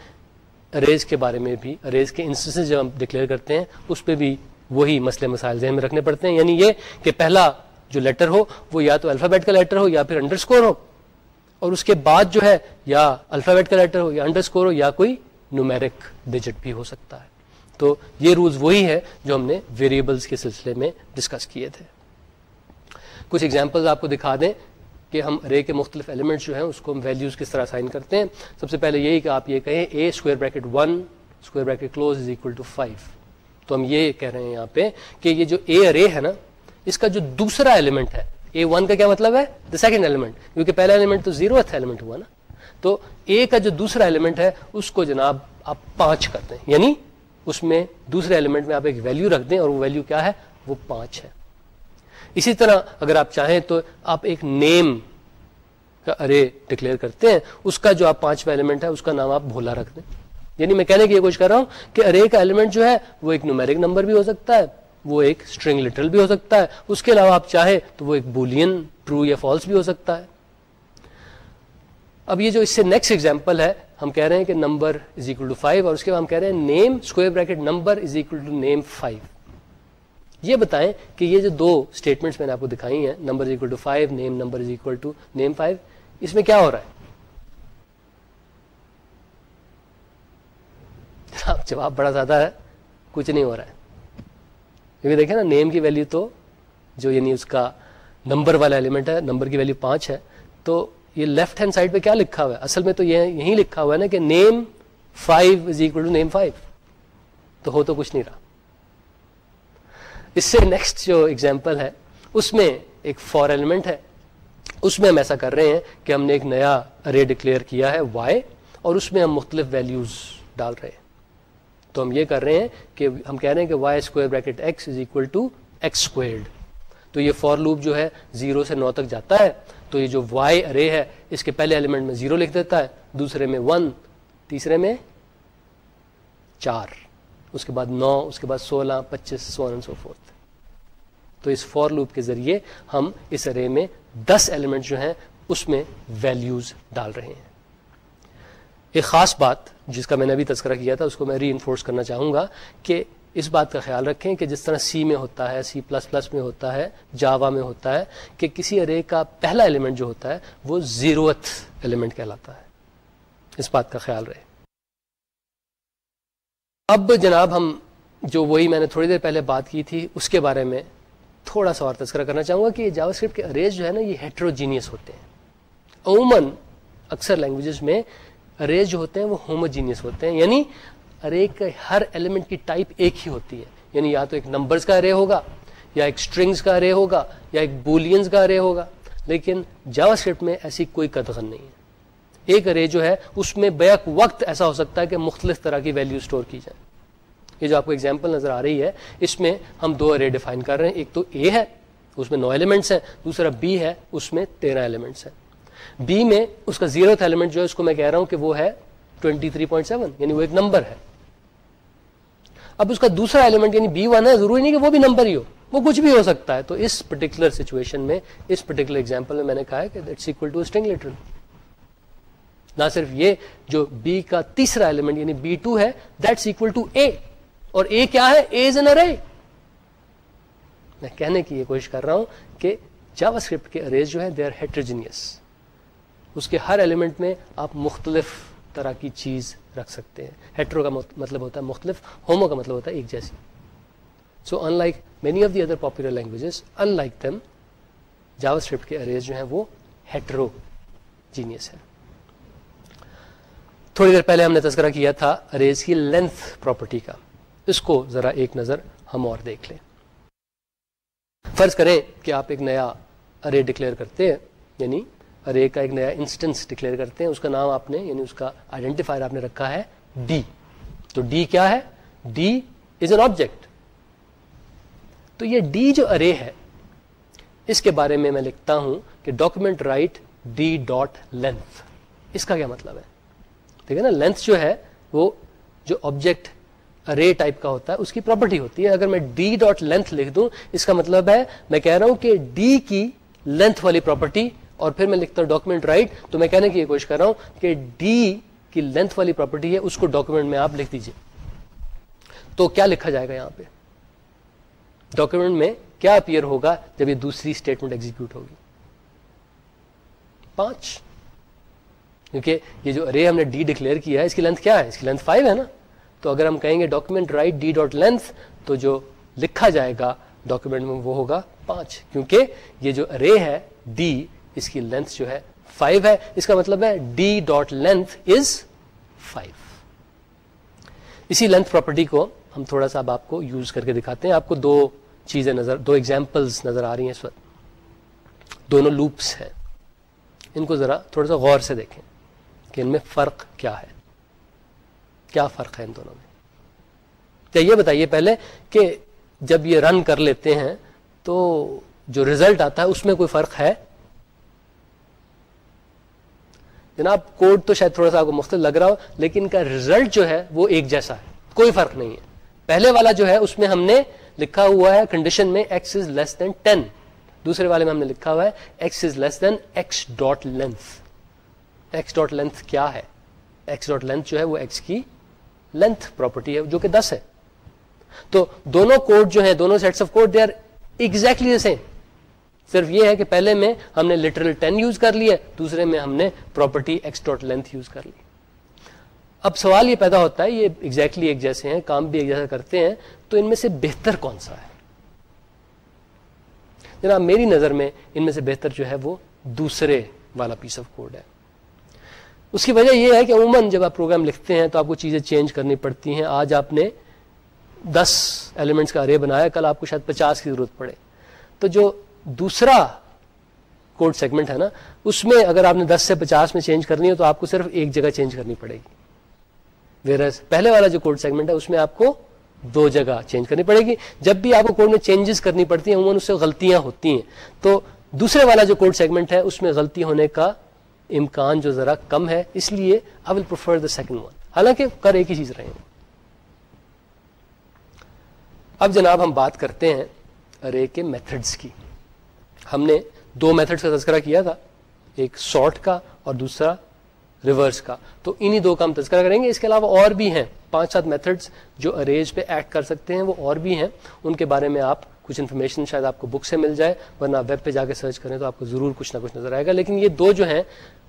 اریز کے بارے میں بھی اریز کے انسٹنس جب ہم ڈکلیئر کرتے ہیں، اس پہ بھی وہی مسئلے مسائل ذہن میں رکھنے پڑتے ہیں۔ یعنی یہ کہ پہلا جو لیٹر ہو، وہ یا تو الفابیٹ کا لیٹر ہو یا پھر انڈر اسکور ہو۔ اور اس کے بعد جو ہے، یا الفابیٹ کا لیٹر ہو یا انڈر اسکور ہو یا کوئی نومیرک ڈیجٹ بھی ہو سکتا ہے۔ تو یہ رولز وہی ہے جو ہم نے ویریبلس کے سلسلے میں ڈسکس کیے تھے۔ کچھ ایگزامپل آپ کو دکھا دیں کہ ہم رے کے مختلف ایلیمنٹس جو ہیں اس کو ہم ویلیوز کس طرح سائن کرتے ہیں۔ سب سے پہلے یہی کہ آپ یہ کہیں A square bracket one square bracket close is equal to five تو ہم یہ کہہ رہے ہیں یہاں پہ کہ یہ جو اے رے ہے نا، اس کا جو دوسرا ایلیمنٹ ہے اے ون کا کیا مطلب ہے؟ دا سیکنڈ ایلیمنٹ کیونکہ پہلا ایلیمنٹ تو زیرو ایلیمنٹ ہوا نا۔ تو اے کا جو دوسرا ایلیمنٹ ہے، اس کو جناب آپ پانچ کر دیں۔ یعنی اس میں دوسرے ایلیمنٹ میں آپ ایک ویلو رکھ دیں اور وہ ویلو کیا ہے؟ وہ پانچ ہے۔ اسی طرح اگر آپ چاہیں تو آپ ایک نیم کا ارے ڈکلیئر کرتے ہیں، اس کا جو آپ پانچواں ایلیمنٹ ہے، اس کا نام آپ بھولا رکھ دیں۔ یعنی میں کہنے کی یہ کوشش کر رہا ہوں کہ ارے کا ایلیمنٹ جو ہے، وہ ایک نومیرک نمبر بھی ہو سکتا ہے، وہ ایک اسٹرنگ لٹرل بھی ہو سکتا ہے۔ اس کے علاوہ آپ چاہیں تو وہ ایک بولین ٹرو یا فالس بھی ہو سکتا ہے۔ اب یہ جو اس سے نیکسٹ ایگزامپل ہے، ہم کہہ رہے ہیں کہ number is equal to five اور اس کے بعد ہم کہہ رہے ہیں name square bracket number is equal to name five یہ بتائیں کہ یہ جو دو اسٹیٹمنٹس میں نے آپ کو دکھائی ہیں number is equal to five name number is equal to name five اس میں کیا ہو رہا ہے؟ جواب بڑا زیادہ ہے، کچھ نہیں ہو رہا ہے۔ کیونکہ دیکھیں نا نیم کی ویلو تو جو یعنی اس کا نمبر والا ایلیمنٹ ہے نمبر کی ویلو پانچ ہے، تو یہ لیفٹ ہینڈ سائڈ پہ کیا لکھا ہوا ہے؟ اصل میں تو یہ یہی لکھا ہوا ہے نا کہ name five is equal to name five تو ہو تو کچھ نہیں رہا۔ اس سے نیکسٹ جو ایگزامپل ہے، اس میں ایک فور ایلیمنٹ ہے۔ اس میں ہم ایسا کر رہے ہیں کہ ہم نے ایک نیا ارے ڈکلیئر کیا ہے وائی اور اس میں ہم مختلف ویلیوز ڈال رہے ہیں۔ تو ہم یہ کر رہے ہیں کہ ہم کہہ رہے ہیں کہ Y square bracket X is equal to X squared تو یہ فور لوپ جو ہے زیرو سے نو تک جاتا ہے۔ تو یہ جو وائی ارے ہے، اس کے پہلے ایلیمنٹ میں زیرو لکھ دیتا ہے، دوسرے میں ون تیسرے میں چار، اس کے بعد نو، اس کے بعد سولہ، پچیس سو سو فورتھ تو اس فور لوپ کے ذریعے ہم اس ارے میں دس ایلیمنٹ جو ہیں، اس میں ویلیوز ڈال رہے ہیں۔ ایک خاص بات جس کا میں نے ابھی تذکرہ کیا تھا، اس کو میں ری انفورس کرنا چاہوں گا کہ اس بات کا خیال رکھیں کہ جس طرح سی میں ہوتا ہے سی پلس پلس میں ہوتا ہے جاوا میں ہوتا ہے کہ کسی ارے کا پہلا ایلیمنٹ جو ہوتا ہے وہ زیروتھ ایلیمنٹ کہلاتا ہے۔ اس بات کا خیال رہے۔ اب جناب ہم جو وہی میں نے تھوڑی دیر پہلے بات کی تھی، اس کے بارے میں تھوڑا سا اور تذکرہ کرنا چاہوں گا کہ جاوا اسکرپٹ کے اریز جو ہے نا، یہ ہیٹروجینیس ہوتے ہیں۔ عموماً اکثر لینگویجز میں اریز جو ہوتے ہیں وہ ہوموجینیس ہوتے ہیں یعنی ارے کا ہر ایلیمنٹ کی ٹائپ ایک ہی ہوتی ہے۔ یعنی یا تو ایک نمبرز کا ارے ہوگا، یا ایک اسٹرنگس کا ارے ہوگا، یا ایک بولینز کا ارے ہوگا۔ لیکن جاوا اسکرپٹ میں ایسی کوئی قدغن نہیں ہے۔ ایک ارے جو ہے، اس میں بیک وقت ایسا ہو سکتا ہے کہ مختلف طرح کی ویلیو اسٹور کی جائے۔ یہ جو آپ کو ایگزامپل نظر آ رہی ہے، اس میں ہم دو ارے ڈیفائن کر رہے ہیں۔ ایک تو اے ہے، اس میں نو ایلیمنٹس ہیں۔ دوسرا بی ہے، اس میں تیرہ ایلیمنٹس ہیں۔ بی میں اس کا زیرو ایلیمنٹ جو ہے، اس کو میں کہہ رہا ہوں کہ وہ ہے 23.7 یعنی وہ ایک نمبر ہے۔ اب اس کا دوسرا ایلیمنٹ یعنی بی ون ہے، ضروری نہیں کہ وہ بھی نمبر ہی ہو، وہ کچھ بھی ہو سکتا ہے۔ تو اس پرٹیکولر سچویشن میں، اس پرٹیکولر ایگزامپل میں میں نے کہا ہے کہ that's equal to string literal نہ صرف یہ، جو بی کا تیسرا ایلیمنٹ یعنی بی ٹو ہے دیٹس اکول ٹو اے اور اے کیا ہے؟ اے از این ارے میں کہنے کی یہ کوشش کر رہا ہوں کہ جاوا اسکرپٹ کے اریز جو ہے دے آر ہیٹروجینیس اس کے ہر ایلیمنٹ میں آپ مختلف طرح کی چیز رکھ سکتے ہیں۔ ہیٹرو کا مطلب ہوتا ہے مختلف ہومو کا مطلب ہوتا ہے ایک جیسی۔ So in like many of the other popular languages in like them JavaScript کے اریز جو ہیں وہ ہیٹرو جینیس ہے تھوڑی دیر پہلے ہم نے تذکرہ کیا تھا اریز کی لینتھ پراپرٹی کا۔ اس کو ذرا ایک نظر ہم اور دیکھ لیں۔ فرض کریں کہ آپ ایک نیا ارے ڈکلیئر کرتے ہیں یعنی ارے کا ایک نیا انسٹنس ڈکلیئر کرتے ہیں، اس کا نام آپ نے یعنی اس کا آئیڈینٹیفائر آپ نے رکھا ہے ڈی تو ڈی کیا ہے؟ ڈی از این آبجیکٹ تو یہ ڈی جو ارے ہے، اس کے بارے میں میں لکھتا ہوں کہ document write D dot length اس کا کیا مطلب ہے؟ ٹھیک ہے نا لینتھ جو ہے، وہ جو آبجیکٹ ارے ٹائپ کا ہوتا ہے، اس کی پراپرٹی ہوتی ہے۔ اگر میں ڈی ڈاٹ لینتھ لکھ دوں، اس کا مطلب ہے، میں کہہ رہا ہوں کہ ڈی کی لینتھ والی پراپرٹی اور پھر میں لکھتا ہوں ڈاکومنٹ رائٹ تو میں کہنے کی یہ کوشش کر رہا ہوں کہ ڈی کی لینتھ والی پراپرٹی ہے، اس کو ڈاکومنٹ میں آپ لکھ دیجیے تو کیا لکھا جائے گا یہاں پہ؟ ڈاکومنٹ میں کیا اپیئر ہوگا جب یہ دوسری اسٹیٹمنٹ ایگزیکیوٹ ہوگی؟ پانچ۔ کیونکہ یہ جو ارے ہم نے ڈی ڈکلیئر کیا ہے، اس کی لینتھ کیا ہے؟ اس کی لینتھ فائیو ہے نا۔ تو اگر ہم کہیں گے document write D dot length تو جو لکھا جائے گا ڈاکومنٹ میں وہ ہوگا پانچ۔ کیونکہ یہ جو ارے ہے ڈی اس کی لینتھ جو ہے فائیو ہے۔ اس کا مطلب ہے D dot length is five اسی لینتھ پراپرٹی کو ہم تھوڑا سا اب آپ کو یوز کر کے دکھاتے ہیں۔ آپ کو دو چیزیں نظر دو ایگزامپلس نظر آ رہی ہیں اس وقت۔ دونوں لوپس ہیں۔ ان کو ذرا تھوڑا سا غور سے دیکھیں کہ ان میں فرق کیا ہے۔ کیا فرق ہے ان دونوں میں؟ یہ بتائیے پہلے کہ جب یہ رن کر لیتے ہیں تو جو ریزلٹ آتا ہے اس میں کوئی فرق ہے؟ جناب کوڈ تو شاید تھوڑا سا آپ کو مختلف لگ رہا ہو، لیکن کا ریزلٹ جو ہے وہ ایک جیسا ہے، کوئی فرق نہیں ہے۔ پہلے والا جو ہے، اس میں ہم نے لکھا ہوا ہے کنڈیشن میں x is less than ten دوسرے والے میں ہم نے لکھا ہوا ہے X is less than X dot length X dot length کیا ہے؟ ایکس ڈاٹ لینتھ جو ہے وہ ایکس کی لینتھ پراپرٹی ہے، جو کہ دس ہے۔ تو دونوں کوڈ جو ہیں، دونوں sets of code they are exactly same صرف یہ ہے کہ پہلے میں ہم نے لٹرل ٹین یوز کر لیا دوسرے میں ہم نے property X dot length use کر لی۔ اب سوال یہ پیدا ہوتا ہے، یہ ایگزیکٹلی exactly ایک جیسے ہیں، کام بھی ایک جیسا کرتے ہیں، تو ان میں سے بہتر کون سا ہے؟ جناب، میری نظر میں ان میں سے بہتر جو ہے وہ دوسرے والا پیس آف کوڈ ہے۔ اس کی وجہ یہ ہے کہ عموماً جب آپ پروگرام لکھتے ہیں تو آپ کو چیزیں چینج کرنی پڑتی ہیں۔ آج آپ نے دس ایلیمنٹس کا رے بنایا، کل آپ کو شاید پچاس کی ضرورت پڑے۔ تو جو دوسرا کوڈ سیگمنٹ ہے نا، اس میں اگر آپ نے دس سے پچاس میں چینج کرنی ہے تو آپ کو صرف ایک جگہ چینج کرنی پڑے گی۔ ویرس پہلے والا جو کوڈ سیگمنٹ ہے، اس میں آپ کو دو جگہ چینج کرنی پڑے گی۔ جب بھی آپ کو کوڈ میں چینجز کرنی پڑتی ہیں، عموماً اس سے غلطیاں ہوتی ہیں۔ تو دوسرے والا جو کوڈ سیگمنٹ ہے، اس میں غلطی ہونے کا امکان جو ذرا کم ہے۔ اس لیے I will پروفر the second one حالانکہ کر ایک ہی چیز رہے ہیں۔ اب جناب ہم بات کرتے ہیں رے کے میتھڈس کی۔ ہم نے دو میتھڈس کا تذکرہ کیا تھا، ایک سارٹ کا اور دوسرا ریورس کا۔ تو انہی دو کا ہم تذکرہ کریں گے۔ اس کے علاوہ اور بھی ہیں۔ پانچ سات میتھڈس جو اریج پہ ایڈ کر سکتے ہیں، وہ اور بھی ہیں۔ ان کے بارے میں آپ کچھ انفارمیشن شاید آپ کو بک سے مل جائے، ورنہ ویب پہ جا کے سرچ کریں تو آپ کو ضرور کچھ نہ کچھ نظر آئے گا۔ لیکن یہ دو جو ہیں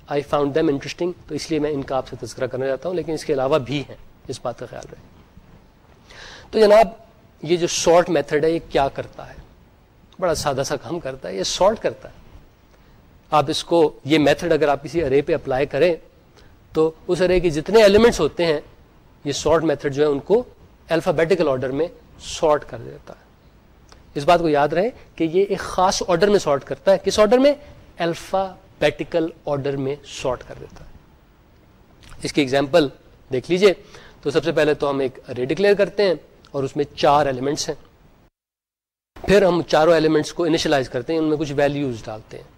آئی فاؤنڈ دیم انٹرسٹنگ تو اس لیے میں ان کا آپ سے تذکرہ کرنا چاہتا ہوں۔ لیکن اس کے علاوہ بھی ہیں، اس بات کا خیال رہے تو جناب، یہ جو شارٹ میتھڈ ہے، یہ کیا کرتا ہے؟ بڑا سادہ سا کام کرتا ہے، یہ شارٹ کرتا ہے۔ آپ اس کو، یہ میتھڈ اگر آپ کسی ارے پہ اپلائی کریں، تو اس ارے کے جتنے ایلیمنٹس ہوتے ہیں، یہ شارٹ میتھڈ جو ہے، ان کو الفابیٹیکل آرڈر میں شارٹ کر دیتا ہے۔ اس بات کو یاد رہے کہ یہ ایک خاص آرڈر میں شارٹ کرتا ہے۔ کس آرڈر میں؟ الفابیٹیکل آرڈر میں شارٹ کر دیتا ہے۔ اس کی ایگزامپل دیکھ لیجیے۔ تو سب سے پہلے تو ہم ایک ارے ڈکلیئر کرتے ہیں اور اس میں چار ایلیمنٹس ہیں۔ پھر ہم چاروں ایلیمنٹس کو انیشلائز کرتے ہیں، ان میں کچھ ویلیوز ڈالتے ہیں۔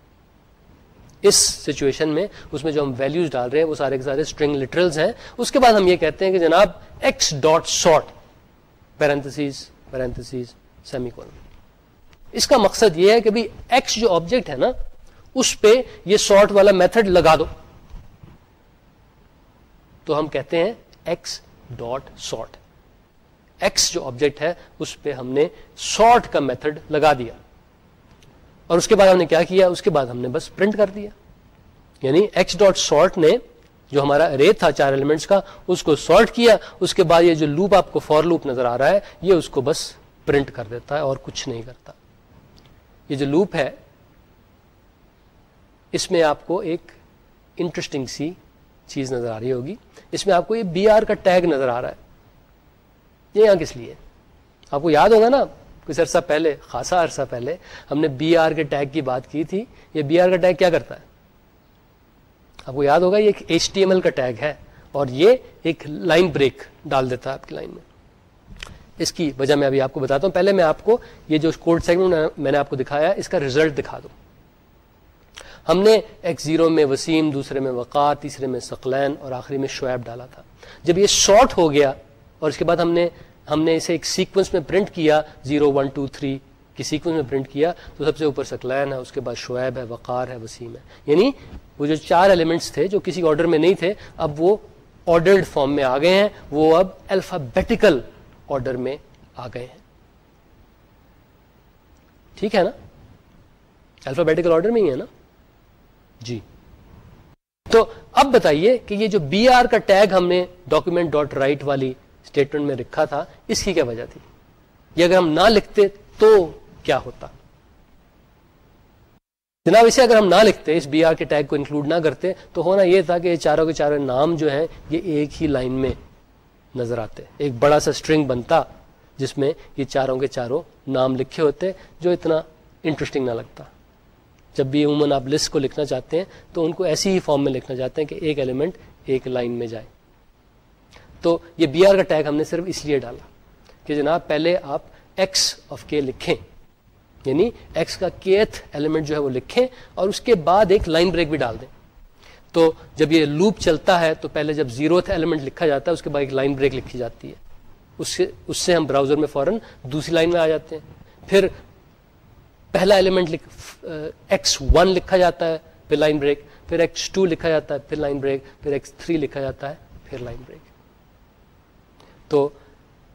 اس سچویشن میں اس میں جو ہم ویلوز ڈال رہے ہیں، وہ سارے کے سارے اسٹرنگ لٹرلز ہیں۔ اس کے بعد ہم یہ کہتے ہیں کہ جناب X dot sort parentheses parentheses semicolon اس کا مقصد یہ ہے کہ بھی ایکس جو آبجیکٹ ہے نا، اس پہ یہ شارٹ والا میتھڈ لگا دو۔ تو ہم کہتے ہیں ایکس ڈاٹ شارٹ ایکس جو آبجیکٹ ہے، اس پہ ہم نے شارٹ کا میتھڈ لگا دیا۔ اور اس کے بعد ہم نے کیا کیا؟ اس کے بعد ہم نے بس پرنٹ کر دیا۔ یعنی ایکس ڈاٹ شارٹ نے جو ہمارا رے تھا چار ایلیمنٹس کا، اس کو سارٹ کیا۔ اس کے بعد یہ جو لوپ آپ کو فور لوپ نظر آ رہا ہے، یہ اس کو بس پرنٹ کر دیتا ہے اور کچھ نہیں کرتا۔ یہ جو لوپ ہے، اس میں آپ کو ایک انٹرسٹنگ سی چیز نظر آ رہی ہوگی۔ اس میں آپ کو یہ بی آر کا ٹیگ نظر آ رہا ہے۔ یہ یہاں کس لیے؟ آپ کو یاد ہوگا نا، کچھ عرصہ پہلے، خاصا عرصہ پہلے، ہم نے بی آر کے ٹیگ کی بات کی تھی۔ یہ بی آر کا ٹیگ کیا کرتا ہے؟ آپ کو یاد ہوگا، یہ ایک ایچ ٹی ایم ایل کا ٹیگ ہے اور یہ ایک لائن بریک ڈال دیتا ہے آپ کی لائن میں۔ اس کی وجہ میں ابھی آپ کو بتاتا ہوں۔ پہلے میں آپ کو یہ جو کوڈ سیگمنٹ میں نے آپ کو دکھایا اس کا ریزلٹ دکھا دوں۔ ہم نے ایک زیرو میں وسیم، دوسرے میں وقات تیسرے میں سقلین اور آخری میں شعیب ڈالا تھا۔ جب یہ شارٹ ہو گیا اور اس کے بعد ہم نے ہم نے اسے ایک سیکوینس میں پرنٹ کیا زیرو ون ٹو تھری کسی کو پرنٹ کیا، تو سب سے اوپر سکلین ہے، اس کے بعد شعیب ہے، وقار ہے، وسیم ہے۔ یعنی وہ جو چار ایلیمنٹس تھے جو کسی آرڈر میں نہیں تھے، اب وہ آرڈرڈ فارم میں آ گئے ہیں، وہ اب الفابیٹیکل آرڈر میں آ گئے ہیں۔ ٹھیک ہے نا؟ الفابیٹیکل آرڈر میں ہی ہے نا؟ جی۔ تو اب بتائیے کہ یہ جو بی آر کا ٹیگ ہم نے ڈاکومینٹ ڈاٹ رائٹ والی اسٹیٹمنٹ میں رکھا تھا اس کی کیا وجہ تھی۔ یہ اگر ہم نہ لکھتے تو کیا ہوتا؟ جناب، اسے اگر ہم نہ لکھتے، اس بی آر کے ٹیگ کو انکلوڈ نہ کرتے، تو ہونا یہ تھا کہ یہ چاروں کے چاروں نام جو ہیں، یہ ایک ہی لائن میں نظر آتے۔ ایک بڑا سا اسٹرنگ بنتا، جس میں یہ چاروں کے چاروں نام لکھے ہوتے، جو اتنا انٹرسٹنگ نہ لگتا۔ جب بھی عموماً آپ لسٹ کو لکھنا چاہتے ہیں، تو ان کو ایسی ہی فارم میں لکھنا چاہتے ہیں کہ ایک ایلیمنٹ ایک لائن میں جائے۔ تو یہ بی آر کا ٹیگ ہم نے صرف اس لیے ڈالا کہ جناب پہلے آپ ایکس آف کے لکھیں یعنی ایکس کا کیتھ ایلیمنٹ جو ہے وہ لکھیں اور اس کے بعد ایک لائن بریک بھی ڈال دیں۔ تو جب یہ لوپ چلتا ہے تو پہلے جب زیرو ایلیمنٹ لکھا جاتا ہے اس کے بعد ایک لائن بریک لکھی جاتی ہے۔ اس سے اس سے ہم براؤزر میں فوراً دوسری لائن میں آ جاتے ہیں۔ پھر پہلا ایلیمنٹ ایکس ون لکھا جاتا ہے، پھر لائن بریک پھر ایکس ٹو لکھا جاتا ہے، پھر لائن بریک پھر ایکس تھری لکھا جاتا ہے، پھر لائن بریک تو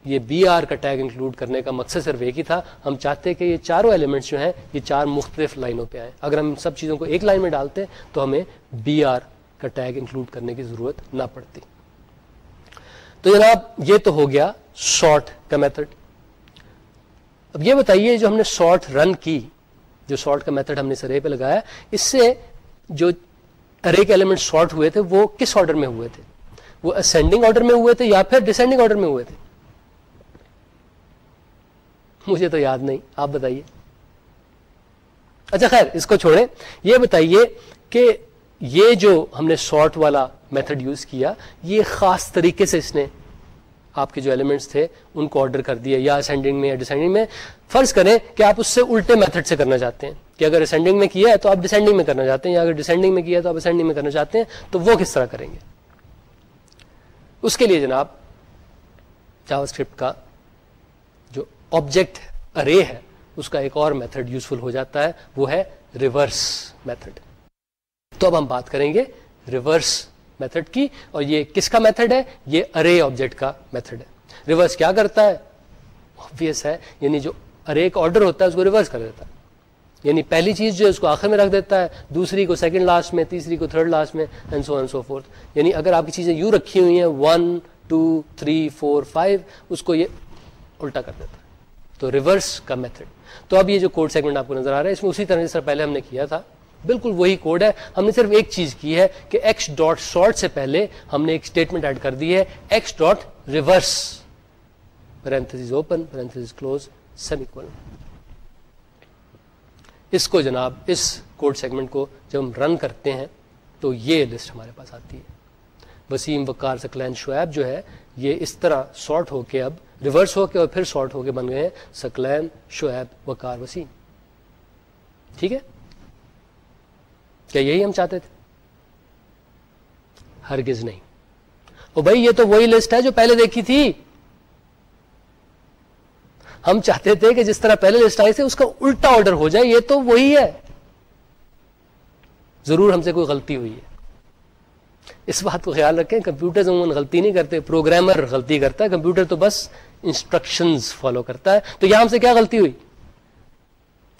یہ بی آر کا ٹیگ انکلوڈ کرنے کا مقصد صرف ایک ہی تھا۔ ہم چاہتے ہیں کہ یہ چاروں ایلیمنٹس جو ہیں، یہ چار مختلف لائنوں پہ آئیں۔ اگر ہم سب چیزوں کو ایک لائن میں ڈالتے تو ہمیں بی آر کا ٹیگ انکلوڈ کرنے کی ضرورت نہ پڑتی۔ تو جناب، یہ تو ہو گیا شارٹ کا میتھڈ اب یہ بتائیے، جو ہم نے شارٹ رن کی، جو شارٹ کا میتھڈ ہم نے سرے پہ لگایا، اس سے جو ارے کے ایلیمنٹ شارٹ ہوئے تھے، وہ کس آرڈر میں ہوئے تھے؟ وہ اسینڈنگ آرڈر میں ہوئے تھے یا پھر ڈسینڈنگ آرڈر میں ہوئے تھے؟ مجھے تو یاد نہیں، آپ بتائیے۔ اچھا خیر، اس کو چھوڑیں۔ یہ بتائیے کہ یہ جو ہم نے شارٹ والا میتھڈ یوز کیا، یہ خاص طریقے سے اس نے آپ کے جو ایلیمنٹس تھے، ان کو آرڈر کر دیا، یا اسینڈنگ میں یا ڈسینڈنگ میں۔ فرض کریں کہ آپ اس سے الٹے میتھڈ سے کرنا چاہتے ہیں۔ کہ اگر اسینڈنگ میں کیا ہے تو آپ ڈسینڈنگ میں کرنا چاہتے ہیں، یا اگر ڈسینڈنگ میں کیا ہے تو آپ اسینڈنگ میں کرنا چاہتے ہیں، تو وہ کس طرح کریں گے؟ اس کے لیے جناب جاوا اسکرپٹ کا جو آبجیکٹ ارے ہے، اس کا ایک اور میتھڈ یوزفل ہو جاتا ہے، وہ ہے ریورس میتھڈ تو اب ہم بات کریں گے ریورس میتھڈ کی، اور یہ کس کا میتھڈ ہے؟ یہ ارے آبجیکٹ کا میتھڈ ہے. ریورس کیا کرتا ہے؟ آبیس ہے یعنی جو ارے کا آرڈر ہوتا ہے، اس کو ریورس کر دیتا ہے. یعنی پہلی چیز جو ہے اس کو آخر میں رکھ دیتا ہے، دوسری کو سیکنڈ لاسٹ میں، تیسری کو تھرڈ لاسٹ میں and so and so forth یعنی اگر آپ کی چیزیں یوں رکھی ہوئی ہیں one two three four five اس کو یہ الٹا کر دیتا ہے۔ تو ریورس کا میتھڈ تو اب یہ جو کوڈ سیگمنٹ آپ کو نظر آ رہا ہے، اس میں اسی طرح جس طرح پہلے ہم نے کیا تھا، بالکل وہی کوڈ ہے۔ ہم نے صرف ایک چیز کی ہے کہ ایکس ڈاٹ شارٹ سے پہلے ہم نے ایک اسٹیٹمنٹ ایڈ کر دی ہے x dot reverse open close اس کو جناب، اس کوڈ سیگمنٹ کو جب ہم رن کرتے ہیں، تو یہ لسٹ ہمارے پاس آتی ہے۔ وسیم وکار سکلین شعیب جو ہے، یہ اس طرح شارٹ ہو کے اب ریورس ہو کے اور پھر شارٹ ہو کے بن گئے ہیں۔ سکلین، شعیب وکار وسیم۔ ٹھیک ہے؟ کیا یہی ہم چاہتے تھے؟ ہرگز نہیں۔ او بھائی، یہ تو وہی لسٹ ہے جو پہلے دیکھی تھی۔ ہم چاہتے تھے کہ جس طرح پہلے لسٹ آئی تھی، اس کا الٹا آرڈر ہو جائے، یہ تو وہی ہے۔ ضرور ہم سے کوئی غلطی ہوئی ہے۔ اس بات کو خیال رکھیں، کمپیوٹر عموماً غلطی نہیں کرتے، پروگرامر غلطی کرتا ہے، کمپیوٹر تو بس انسٹرکشنز فالو کرتا ہے۔ تو یہاں ہم سے کیا غلطی ہوئی؟